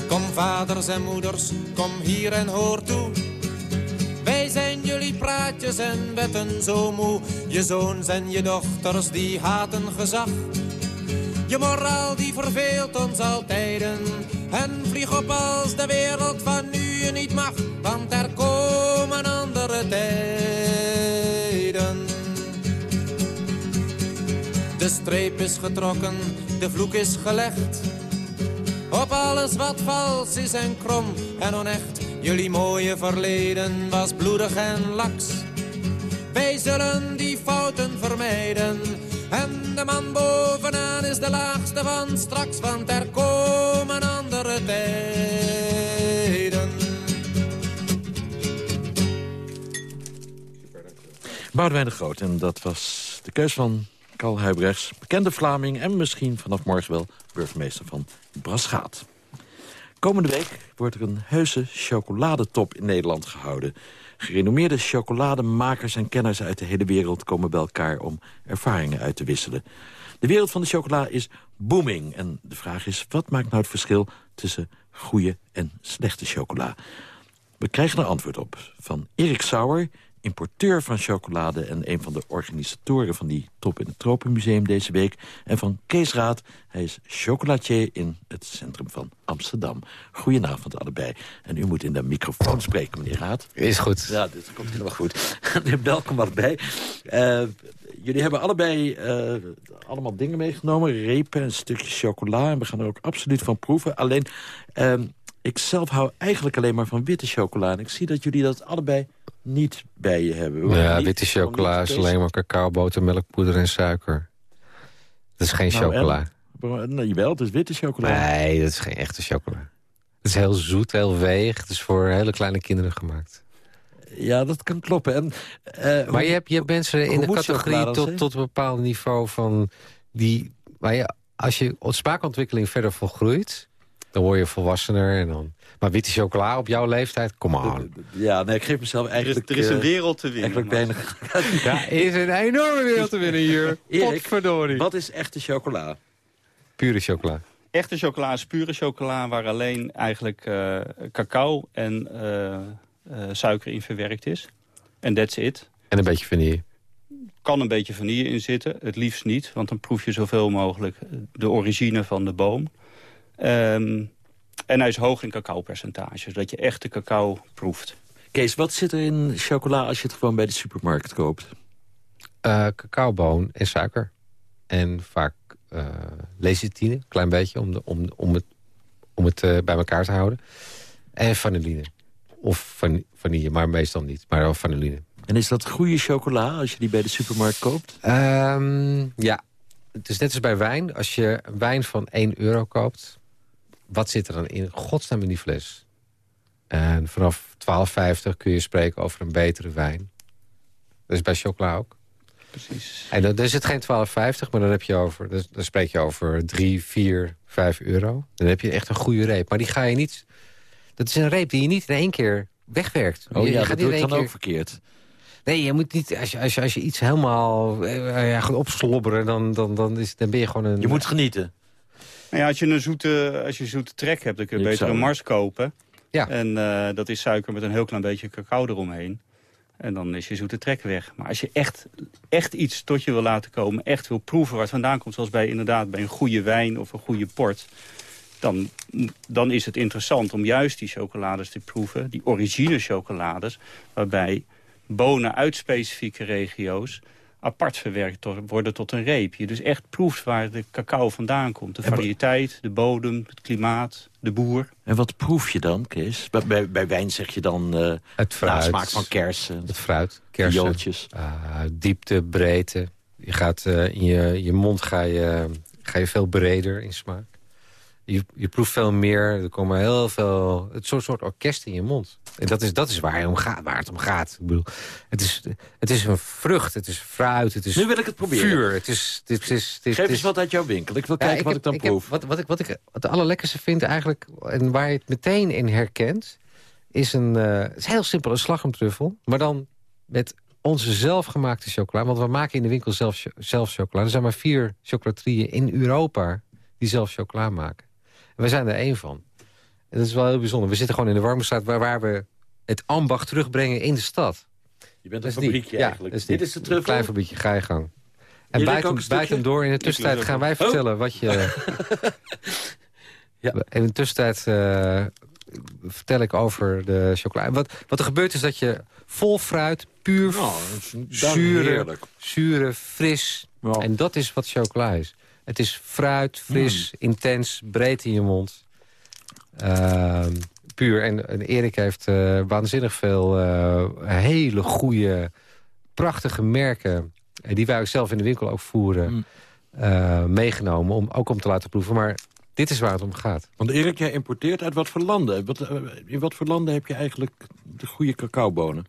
Kom vaders en moeders, kom hier en hoor toe. Zijn jullie praatjes en wetten zo moe. Je zoons en je dochters die haten gezag. Je moraal die verveelt ons altijden. En vlieg op als de wereld van nu je niet mag. Want er komen andere tijden. De streep is getrokken, de vloek is gelegd. Op alles wat vals is en krom en onecht. Jullie mooie verleden was bloedig en laks. Wij zullen die fouten vermijden. En de man bovenaan is de laagste van straks, want er komen andere tijden. Boudewijn de Groot, en dat was de keus van Karl Huibrechts. Bekende Vlaming en misschien vanaf morgen wel burgemeester van Braschaat. Komende week wordt er een heuse chocoladetop in Nederland gehouden. Gerenommeerde chocolademakers en kenners uit de hele wereld komen bij elkaar om ervaringen uit te wisselen. De wereld van de chocola is booming. En de vraag is, wat maakt nou het verschil tussen goede en slechte chocola? We krijgen er antwoord op van Erik Sauer, importeur van chocolade... en een van de organisatoren van die top in het Tropenmuseum deze week. En van Kees Raad, hij is chocolatier in het centrum van Amsterdam. Goedenavond allebei. En u moet in de microfoon spreken, meneer Raad. Is goed. Ja, dit komt helemaal goed. Welkom allebei. Uh, jullie hebben allebei uh, allemaal dingen meegenomen. Repen, een stukje chocola. En we gaan er ook absoluut van proeven. Alleen, uh, ik zelf hou eigenlijk alleen maar van witte chocola. En ik zie dat jullie dat allebei niet bij je hebben. Ja, witte chocola is alleen maar cacao, boter, melkpoeder en suiker. Dat is geen nou, chocola. En, nou, jawel, het is witte chocola. Nee, dat is geen echte chocola. Het is heel zoet, heel weeg. Het is voor hele kleine kinderen gemaakt. Ja, dat kan kloppen. En, uh, maar je hebt, je hebt mensen in de categorie tot, tot een bepaald niveau van... Die, waar je, als je smaakontwikkeling verder volgroeit... dan word je volwassener en dan maar witte chocola op jouw leeftijd, kom aan. Ja, nee, ik geef mezelf eigenlijk... Er is, een eh, wereld te winnen. Eigenlijk bijna... ja, er is een enorme wereld te winnen hier. Potverdorie. wat is echte chocola? Pure chocola. Echte chocola is pure chocola waar alleen eigenlijk uh, cacao en uh, suiker in verwerkt is. En that's it. En een beetje vanille. Kan een beetje vanille in zitten, het liefst niet. Want dan proef je zoveel mogelijk de origine van de boom. Um, en hij is hoog in cacaopercentage, zodat je echte cacao proeft. Kees, wat zit er in chocola als je het gewoon bij de supermarkt koopt? Uh, cacaoboon en suiker. En vaak uh, lecithine, een klein beetje, om, de, om, om het, om het uh, bij elkaar te houden. En vanilline. Of van, vanille, maar meestal niet. Maar wel vanilline. En is dat goede chocola als je die bij de supermarkt koopt? Um, ja. het is net als bij wijn. Als je wijn van 1 euro koopt... wat zit er dan in godsnaam in die fles? En vanaf 12,50 kun je spreken over een betere wijn. Dat is bij chocola ook. Precies. En dan, dan is het geen 12,50, maar dan, heb je over, dan, dan spreek je over 3, 4, 5 euro. Dan heb je echt een goede reep. Maar die ga je niet... Dat is een reep die je niet in één keer wegwerkt. Oh je, ja, je dat doe ik dan keer- ook verkeerd. Nee, je moet niet... Als je, als je, als je iets helemaal eh, ja, gaat opslobberen... Dan, dan, dan, is, dan ben je gewoon een... Je moet genieten. Nou ja, als je een zoete, als je zoete trek hebt, dan kun je beter een Mars kopen. Ja. En eh, dat is suiker met een heel klein beetje cacao eromheen. En dan is je zoete trek weg. Maar als je echt, echt iets tot je wil laten komen, echt wil proeven waar het vandaan komt... zoals bij, inderdaad, bij een goede wijn of een goede port... Dan, dan is het interessant om juist die chocolades te proeven. Die origine chocolades, waarbij bonen uit specifieke regio's apart verwerkt worden tot een reep. Je dus echt proeft waar de cacao vandaan komt. De variëteit, de bodem, het klimaat, de boer. En wat proef je dan, Kees? Bij, bij, bij wijn zeg je dan eh Het fruit. nasmaak van kersen. Het fruit, kersen. Ah, diepte, breedte. Je gaat eh, in je, je mond ga je, ga je veel breder in smaak. Je, je proeft veel meer. Er komen heel veel... Het soort, soort orkest in je mond. En dat is, dat is waar, om gaat, waar het om gaat. Ik bedoel, het, is, het is een vrucht, het is fruit, het is Nu wil ik het proberen. vuur. Het is, dit is, dit is, Geef eens wat uit jouw winkel. Ik wil Ja, kijken wat heb- ik dan proef. wat, wat, ik, wat ik het allerlekkerste vind eigenlijk... en waar je het meteen in herkent... is een... eh, het is heel simpel, een slagroomtruffel. Maar dan met onze zelfgemaakte chocola. Want we maken in de winkel zelf, zelf chocola. Er zijn maar vier chocolaterieën in Europa... die zelf chocola maken. Wij zijn er één van. En dat is wel heel bijzonder. We zitten gewoon in de Warmstraat... waar, waar we het ambacht terugbrengen in de stad. Je bent een fabriekje eigenlijk. is Dit is de Een truffel. klein fabriekje, ga je gang. En bijt hem, een door. In de tussentijd gaan wij Oh. vertellen wat je... Ja. In de tussentijd eh, vertel ik over de chocola. Wat, wat er gebeurt is dat je vol fruit, puur een- is zure, zure, fris. En dat is wat chocola is. Het is fruit, fris, Mm. intens, breed in je mond. Ehm, puur. En, en Erik heeft eh, waanzinnig veel eh, hele goede, prachtige merken... eh, die wij ook zelf in de winkel ook voeren, Mm. eh, meegenomen. Om, ook om te laten proeven. Maar dit is waar het om gaat. Want Erik, jij importeert uit wat voor landen? Wat, in wat voor landen heb je eigenlijk de goede cacaobonen?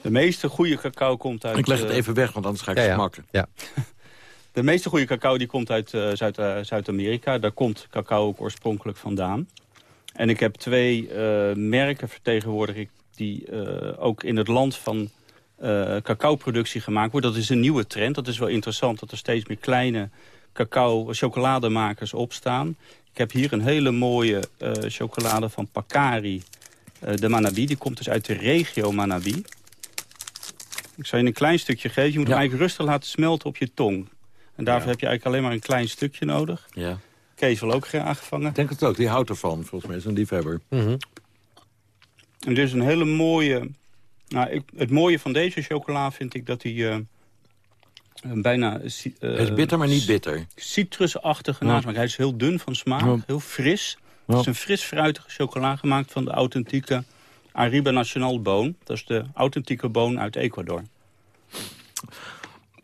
De meeste goede cacao komt uit... Ik leg het even weg, want anders ga ik Ja, ja. smakken. Ja. De meeste goede cacao die komt uit eh, Zuid- eh, Zuid-Amerika. Daar komt cacao ook oorspronkelijk vandaan. En ik heb twee eh, merken vertegenwoordig ik die ook in het land van cacaoproductie gemaakt wordt. Dat is een nieuwe trend. Dat is wel interessant dat er steeds meer kleine cacao chocolademakers opstaan. Ik heb hier een hele mooie chocolade van Pacari, de Manabi. Die komt dus uit de regio Manabi. Ik zal je een klein stukje geven. Je moet Ja. hem eigenlijk rustig laten smelten op je tong. En daarvoor Ja. heb je eigenlijk alleen maar een klein stukje nodig. Ja. Kees wil ook graag gevangen. Ik denk het ook, die houdt ervan. Volgens mij is een liefhebber. Mhm. En dit is een hele mooie... Nou, ik, het mooie van deze chocola vind ik dat hij eh, een bijna... ci- eh, Hij is bitter, maar niet bitter. Citrusachtige Ja. nasmaak. Hij is heel dun van smaak, Ja. heel fris. Ja. Het is een fris fruitige chocola gemaakt van de authentieke Arriba Nacional boon. Dat is de authentieke boon uit Ecuador.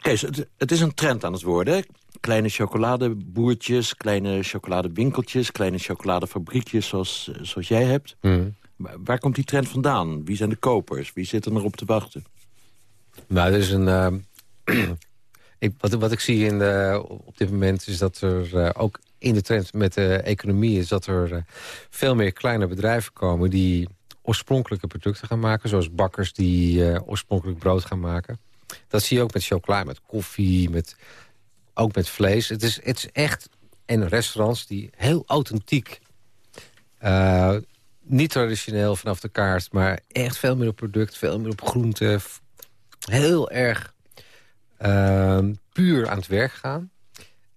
Kees, het, het is een trend aan het worden. Kleine chocoladeboertjes, kleine chocoladewinkeltjes... kleine chocoladefabriekjes zoals, eh, zoals jij hebt. Mhm. Waar, waar komt die trend vandaan? Wie zijn de kopers? Wie zit er nog op te wachten? Nou, er is een... ehm, ik, wat, wat ik zie in de, op dit moment is dat er eh, ook in de trend met de economie... is dat er eh, veel meer kleine bedrijven komen die oorspronkelijke producten gaan maken. Zoals bakkers die eh, oorspronkelijk brood gaan maken. Dat zie je ook met chocola, met koffie, met, ook met vlees. Het is, het is echt... En restaurants die heel authentiek... eh, niet traditioneel vanaf de kaart, maar echt veel meer op product, veel meer op groente. Heel erg ehm, puur aan het werk gaan.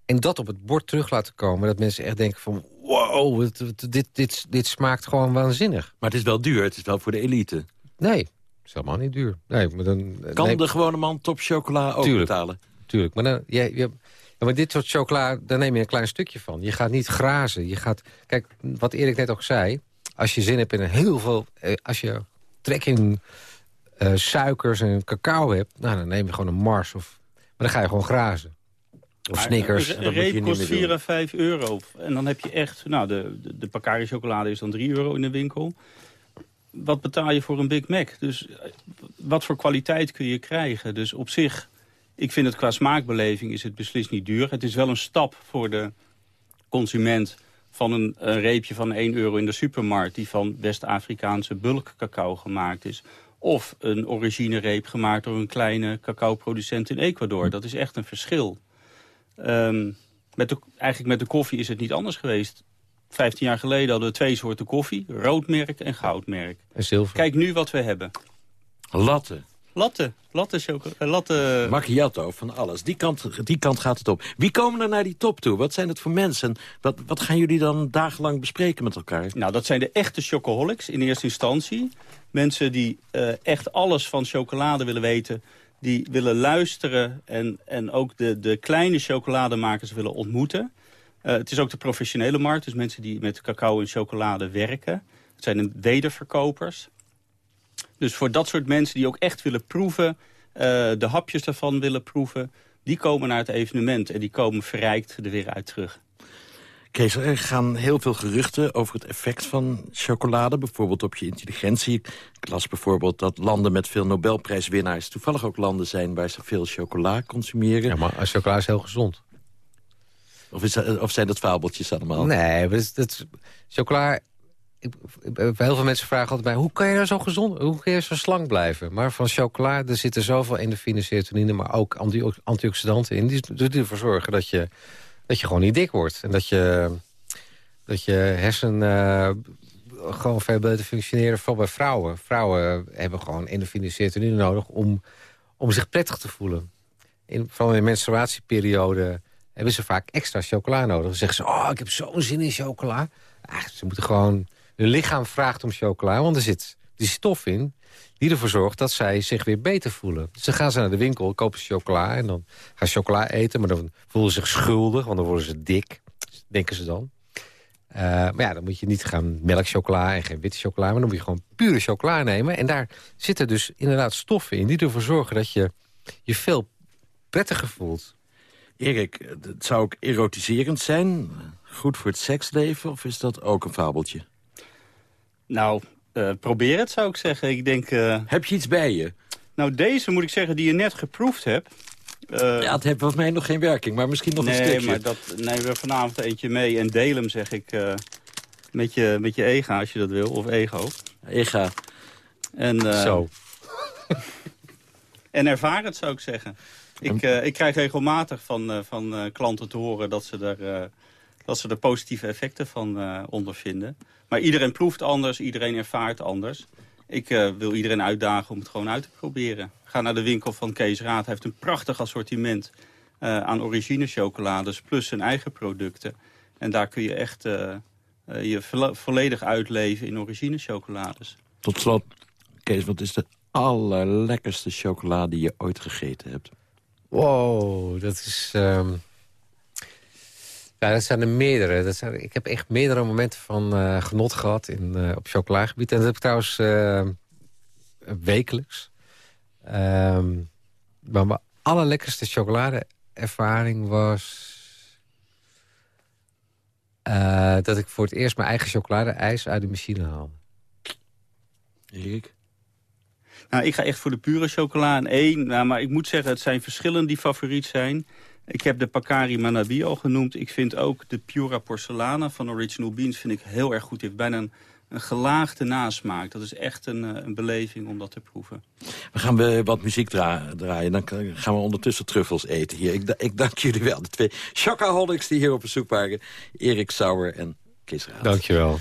En dat op het bord terug laten komen. Dat mensen echt denken van, wow, het- dit, dit, dit smaakt gewoon waanzinnig. Maar het is wel duur, het is wel voor de elite. Nee, is helemaal niet duur. Nee, maar dan, Kan nee, de gewone man top chocola ook Tuurlijk. betalen? Tuurlijk, maar, dan, je, je, ja, maar dit soort chocola, daar neem je een klein stukje van. Je gaat niet grazen. Je gaat, kijk, wat Erik net ook zei... als je zin hebt in een heel veel... eh, als je trek in eh, suikers en cacao hebt... Nou, dan neem je gewoon een Mars. Of, maar dan ga je gewoon grazen. Of Snickers. Een, dat een moet je reep niet kost meer 4 doen. à 5 euro. En dan heb je echt... Nou, de, de, de Pacari chocolade is dan 3 euro in de winkel. Wat betaal je voor een Big Mac? Dus eh, wat voor kwaliteit kun je krijgen? Dus op zich, ik vind het qua smaakbeleving is het beslist niet duur. Het is wel een stap voor de consument van een, een reepje van 1 euro in de supermarkt... die van West-Afrikaanse bulkcacao gemaakt is. Of een originereep gemaakt door een kleine cacaoproducent in Ecuador. Dat is echt een verschil. Ehm, met de, eigenlijk met de koffie is het niet anders geweest. Vijftien jaar geleden hadden we twee soorten koffie. Roodmerk en goudmerk. En zilver. Kijk nu wat we hebben. Latte. Latte. Latte, choco eh, latte. Macchiato, van alles. Die kant, die kant gaat het op. Wie komen er naar die top toe? Wat zijn het voor mensen? Wat, wat gaan jullie dan dagenlang bespreken met elkaar? Nou, dat zijn de echte chocoholics in eerste instantie. Mensen die eh, echt alles van chocolade willen weten. Die willen luisteren en, en ook de, de kleine chocolademakers willen ontmoeten. Eh, het is ook de professionele markt, dus mensen die met cacao en chocolade werken. Het zijn een wederverkopers. Dus voor dat soort mensen die ook echt willen proeven... eh, de hapjes daarvan willen proeven... die komen naar het evenement en die komen verrijkt er weer uit terug. Kees, er gaan heel veel geruchten over het effect van chocolade. Bijvoorbeeld op je intelligentie. Ik las bijvoorbeeld dat landen met veel Nobelprijswinnaars... toevallig ook landen zijn waar ze veel chocola consumeren. Ja, maar chocola is heel gezond. Of, is of zijn dat fabeltjes allemaal? Nee, chocola... Ik, heel veel mensen vragen altijd bij... hoe kan je nou zo gezond, hoe kun je zo slank blijven? Maar van chocola, er zitten zoveel endorfine, serotonine... maar ook anti antioxidanten in. Die, ervoor zorgen dat je, dat je gewoon niet dik wordt. En dat je, dat je hersen eh, gewoon veel beter functioneren. Vooral bij vrouwen. Vrouwen hebben gewoon endorfine, serotonine nodig... om, om zich prettig te voelen. In, vooral in de menstruatieperiode hebben ze vaak extra chocola nodig. Dan zeggen ze, oh, ik heb zo'n zin in chocola. Ah, ze moeten gewoon... Hun lichaam vraagt om chocola, want er zit die stof in... die ervoor zorgt dat zij zich weer beter voelen. Dus dan gaan ze naar de winkel, kopen chocola... en dan gaan ze chocola eten, maar dan voelen ze zich schuldig... want dan worden ze dik, denken ze dan. Eh, maar ja, dan moet je niet gaan melkchocola en geen witte chocola... maar dan moet je gewoon pure chocola nemen. En daar zitten dus inderdaad stoffen in... die ervoor zorgen dat je je veel prettiger voelt. Erik, het zou ook erotiserend zijn? Goed voor het seksleven? Of is dat ook een fabeltje? Nou, eh, probeer het zou ik zeggen. Ik denk, eh, Heb je iets bij je? Nou, deze moet ik zeggen die je net geproefd hebt. Eh, ja, het heeft volgens mij nog geen werking, maar misschien nog nee, een stukje. maar dat nemen we vanavond eentje mee. En deel hem, zeg ik, eh, met, je, met je ega, als je dat wil. Of ego. Ega. En, eh, Zo. en ervaar het, zou ik zeggen. Ik, eh, ik krijg regelmatig van, eh, van eh, klanten te horen dat ze er, dat ze er positieve effecten van ondervinden. Maar iedereen proeft anders, iedereen ervaart anders. Ik wil iedereen uitdagen om het gewoon uit te proberen. Ga naar de winkel van Kees Raad. Hij heeft een prachtig assortiment aan origine chocolades... plus zijn eigen producten. En daar kun je echt je vo- volledig uitleven in origine chocolades. Tot slot, Kees, wat is de allerlekkerste chocola die je ooit gegeten hebt? Wow, dat is... ehm, Ja, dat zijn er meerdere. Dat zijn, ik heb echt meerdere momenten van eh, genot gehad in, eh, op chocolagebied. En dat heb ik trouwens eh, wekelijks. Ehm, maar mijn allerlekkerste chocoladeervaring was... dat ik voor het eerst mijn eigen chocoladeijs uit de machine haalde. Erik? Nou, ik ga echt voor de pure chocola en één. Nou, maar ik moet zeggen, het zijn verschillen die favoriet zijn. Ik heb de Pacari Manabi al genoemd. Ik vind ook de Pura Porcelana van Original Beans vind ik heel erg goed. Die heeft bijna een, een gelaagde nasmaak. Dat is echt een, eh, een beleving om dat te proeven. We gaan we wat muziek dra- draaien. Dan gaan we ondertussen truffels eten hier. Ik, da- ik dank jullie wel. De twee chocaholics die hier op bezoek waren. Erik Sauer en Kees Raad. Dankjewel.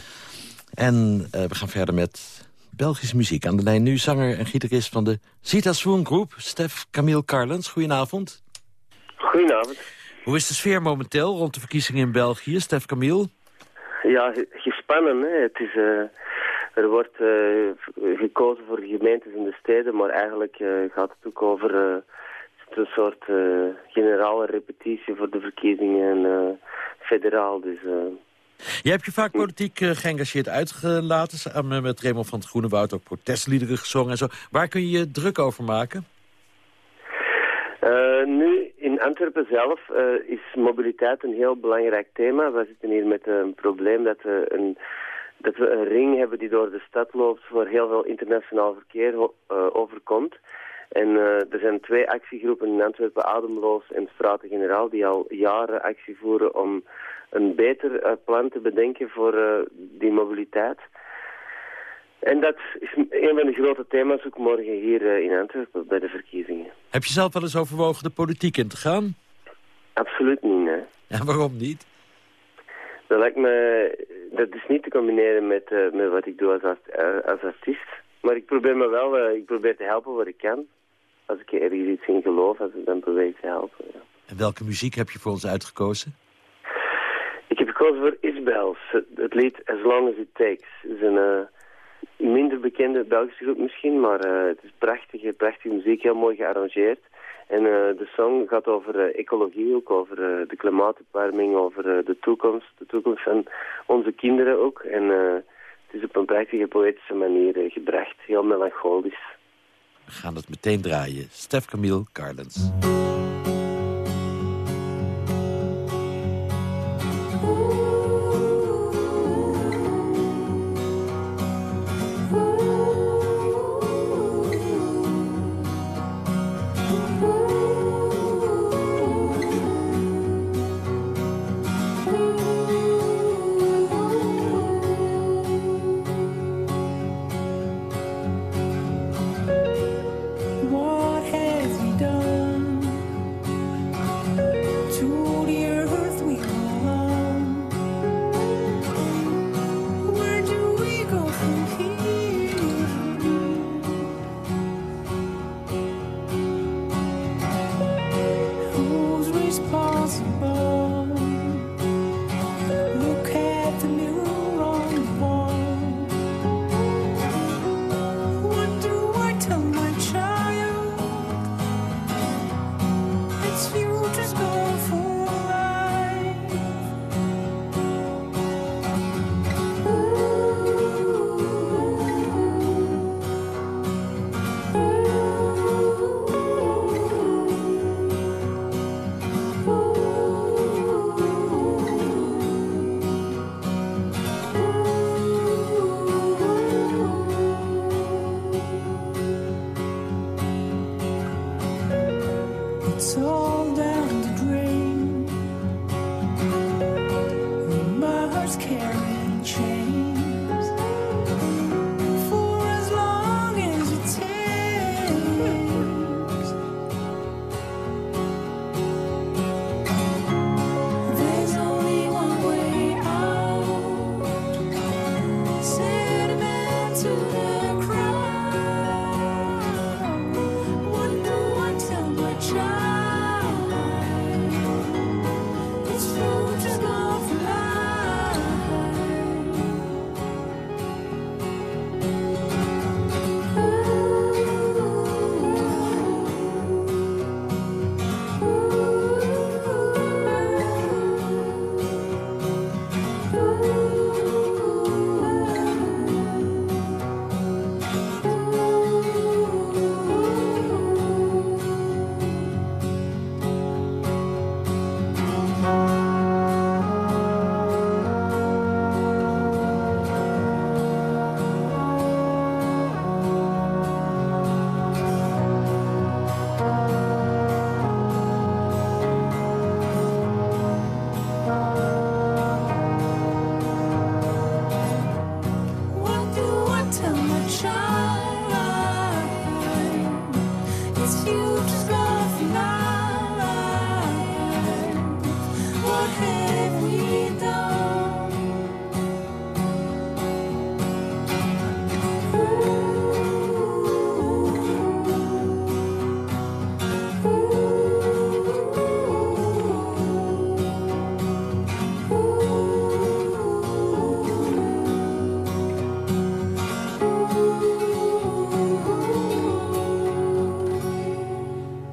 En eh, we gaan verder met Belgische muziek. Aan de lijn nu zanger en gitarist van de Zita Swoon Groep. Stef Camille Carlens, goedenavond. Goedenavond. Hoe is de sfeer momenteel rond de verkiezingen in België, Stef Camille? Ja, ge- gespannen. Hè. Het is, eh, er wordt eh, gekozen voor gemeentes in de steden, maar eigenlijk eh, gaat het ook over een soort generale repetitie voor de verkiezingen eh, federaal. Dus, Je hebt je vaak politiek eh, geëngageerd uitgelaten. Met Raymond van het Groenewoud ook protestliederen gezongen en zo. Waar kun je je druk over maken? Eh, nu, in Antwerpen zelf uh, is mobiliteit een heel belangrijk thema. We zitten hier met een probleem dat, uh, een, dat we een ring hebben die door de stad loopt... voor heel veel internationaal verkeer overkomt. En er zijn twee actiegroepen in Antwerpen, Ademloos en Straten Generaal... die al jaren actie voeren om een beter plan te bedenken voor die mobiliteit... En dat is een van de grote thema's ook morgen hier in Antwerpen bij de verkiezingen. Heb je zelf wel eens overwogen de politiek in te gaan? Absoluut niet, hè. Ja, waarom niet? Dat lijkt me... Dat is niet te combineren met, met wat ik doe als, als artiest. Maar ik probeer me wel... ik probeer te helpen wat ik kan. Als ik ergens iets in geloof, als ik dan probeer ik te helpen, ja. En welke muziek heb je voor ons uitgekozen? Ik heb gekozen voor Isbels. Het, het lied As Long As It Takes. Het is een minder bekende Belgische groep misschien, maar uh, het is prachtige, prachtige muziek, heel mooi gearrangeerd. En uh, de song gaat over ecologie ook, over de klimaatopwarming, over de toekomst, de toekomst van onze kinderen ook. En het is op een prachtige poëtische manier gebracht, heel melancholisch. We gaan het meteen draaien. Stef Camille Carlens. stars carry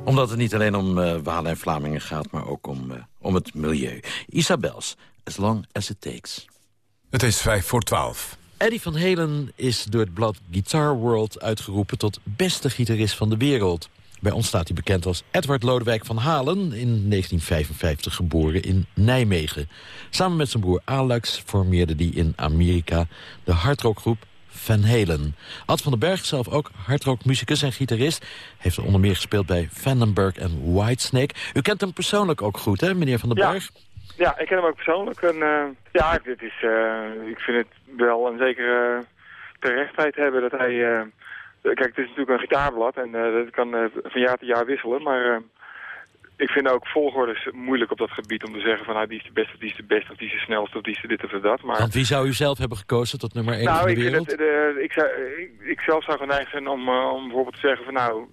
Omdat het niet alleen om uh, Walen en Vlamingen gaat, maar ook om, uh, om het milieu. Isabels, as long as it takes. Het is vijf voor twaalf. Eddie van Halen is door het blad Guitar World uitgeroepen... tot beste gitarist van de wereld. Bij ons staat hij bekend als Edward Lodewijk van Halen... in 1955 geboren in Nijmegen. Samen met zijn broer Alex formeerde hij in Amerika de hardrockgroep Van Halen. Ad van den Berg, zelf ook hardrockmuzikus en gitarist... heeft onder meer gespeeld bij Vandenberg en Whitesnake. U kent hem persoonlijk ook goed, hè, meneer Van den Ja. Berg? Ja, ik ken hem ook persoonlijk. En, eh, ja, dit is, eh, ik vind het wel een zekere terechtheid hebben dat hij... eh, kijk, het is natuurlijk een gitaarblad en eh, dat kan eh, van jaar tot jaar wisselen. Maar eh, ik vind ook volgordes moeilijk op dat gebied om te zeggen van... nou, die is de beste, of die is de beste, of die is de snelste, of die is de dit of de dat. Maar, Want wie zou u zelf hebben gekozen tot nummer 1 nou, van de ik, wereld? het, de, ik, zou, ik, ik zelf zou geneigd zijn om, eh, om bijvoorbeeld te zeggen van nou,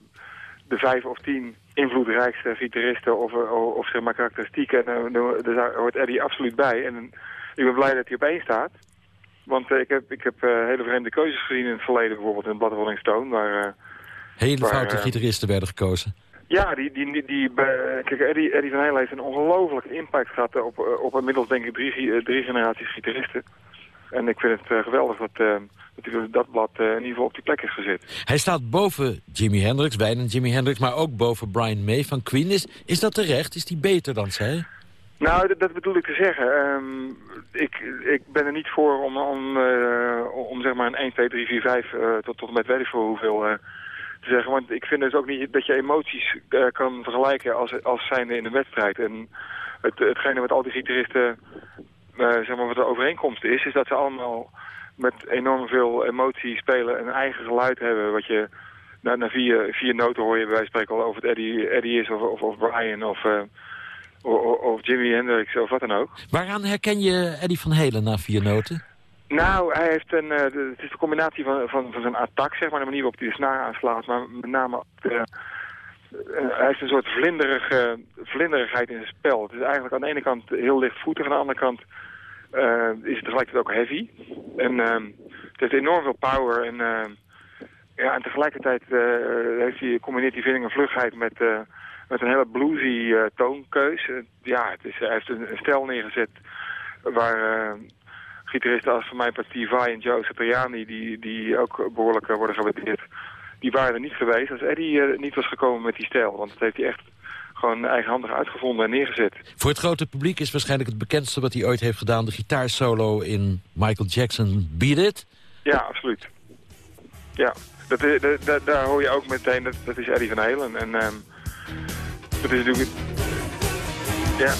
de vijf of tien invloedrijkste gitaristen of, eh, of, of zeg maar karakteristieken, en uh, daar hoort Eddie absoluut bij. En ik ben blij dat hij op één staat. Want eh, ik heb, ik heb eh, hele vreemde keuzes gezien in het verleden, bijvoorbeeld in blad Rolling Stone, waar... eh, Hele waar, foute eh, gitaristen werden gekozen. Ja, die, die, die, eh, kijk, Eddie, Eddie van Halen heeft een ongelofelijke impact gehad op, eh, op inmiddels denk ik drie, eh, drie generaties gitaristen. En ik vind het eh, geweldig dat, eh, dat hij dat blad eh, in ieder geval op die plek is gezet. Hij staat boven Jimi Hendrix, bijna Jimi Hendrix... maar ook boven Brian May van Queen. Is, is dat terecht? Is die beter dan zij? Nou, dat, bedoel ik te zeggen. Ehm, ik, ik ben er niet voor om, om, eh, om zeg maar een 1, 2, 3, 4, 5 eh, tot, tot en met weet ik veel hoeveel eh, te. Want ik vind dus ook niet dat je emoties eh, kan vergelijken als, als zijnde in een wedstrijd. En het, hetgene wat al die gitaristen, eh, zeg maar wat de overeenkomst is, is dat ze allemaal met enorm veel emotie spelen en eigen geluid hebben. Wat je na, vier, vier noten hoor je bij wijze spreken al of het Eddie, Eddie is of, of, of Brian of... eh, of, of Jimi Hendrix of wat dan ook. Waaraan herken je Eddie van Helen na vier noten? Nou, hij heeft een, eh, het is de combinatie van, van, van zijn attack, zeg maar, de manier waarop hij de snaar aanslaat, maar met name de, eh, hij heeft een soort vlinderige, vlinderigheid in zijn spel. Het is eigenlijk aan de ene kant heel lichtvoetig, aan de andere kant eh, is het tegelijkertijd ook heavy. En ehm, het heeft enorm veel power en, ja, en tegelijkertijd eh, heeft hij, combineert hij vinding en vlugheid met, eh, met een hele bluesy eh, toonkeus. Eh, ja, het is, hij heeft een, stijl neergezet waar eh, gitaristen als van mijn partij Vai en Joe Satriani, die, die ook behoorlijk eh, worden gewaardeerd, die waren er niet geweest als Eddie eh, niet was gekomen met die stijl. Want dat heeft hij echt gewoon eigenhandig uitgevonden en neergezet. Voor het grote publiek is waarschijnlijk het bekendste wat hij ooit heeft gedaan... de gitaarsolo in Michael Jackson Beat It. Ja, absoluut. Ja, dat, is- dat, dat- daar hoor je ook meteen, dat, dat is Eddie van Halen. En ehm, dat is natuurlijk... Ja.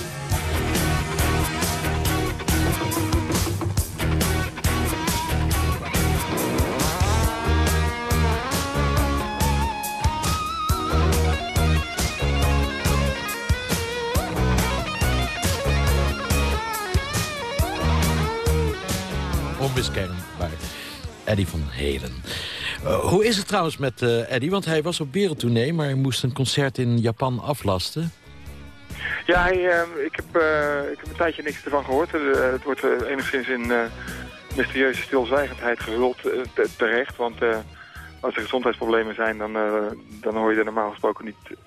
Onmiskenbaar. Eddie van Helen. Eh, hoe is het trouwens met eh, Eddie? Want hij was op wereldtournee, maar hij moest een concert in Japan aflasten. Ja, ehm, ik, heb, eh, ik heb een tijdje niks ervan gehoord. Eh, het wordt eh, enigszins in eh, mysterieuze stilzwijgendheid gehuld eh, te- terecht. Want eh, als er gezondheidsproblemen zijn, dan, eh, dan hoor je er normaal gesproken niet...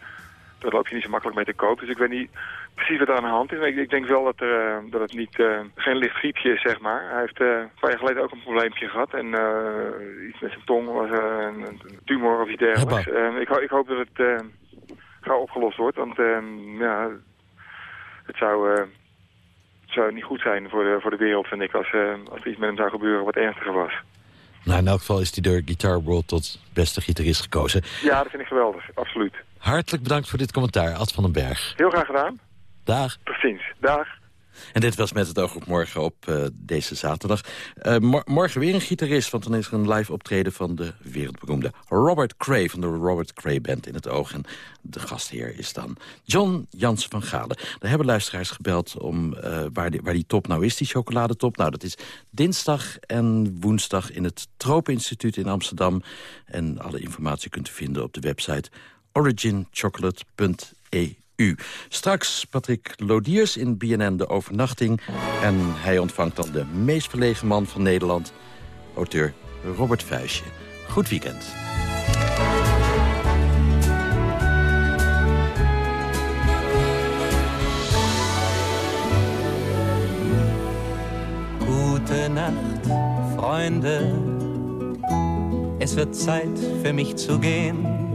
Daar loop je niet zo makkelijk mee te koop. Dus ik weet niet precies wat er aan de hand is. Ik, ik denk wel dat, er, eh, dat het niet, eh, geen licht griepje is, zeg maar. Hij heeft eh, een paar jaar geleden ook een probleempje gehad. En iets met zijn tong was een, tumor of iets dergelijks. Ik, ik hoop dat het gauw opgelost wordt. Want ja, het zou, zou niet goed zijn voor de, voor de wereld, vind ik, als, als er iets met hem zou gebeuren wat ernstiger was. Nou, in elk geval is hij door Guitar World tot beste gitarist gekozen. Ja, dat vind ik geweldig, absoluut. Hartelijk bedankt voor dit commentaar, Ad van den Berg. Heel graag gedaan. Dag. Precies. Dag. En dit was met het oog op morgen op eh, deze zaterdag. Eh, mor- morgen weer een gitarist, want dan is er een live optreden... van de wereldberoemde Robert Cray van de Robert Cray Band in het oog. En de gastheer is dan John Jans van Galen. Daar hebben luisteraars gebeld om eh, waar, die, waar die top nou is, die chocoladetop. Nou, dat is dinsdag en woensdag in het Tropeninstituut in Amsterdam. En alle informatie kunt u vinden op de website originchocolate.eu. Straks Patrick Lodiers in BNN De Overnachting. En hij ontvangt dan de meest verlegen man van Nederland, auteur Robert Vuijsje. Goed weekend. Gute Nacht, Freunde. Es wird Zeit für mich zu gehen.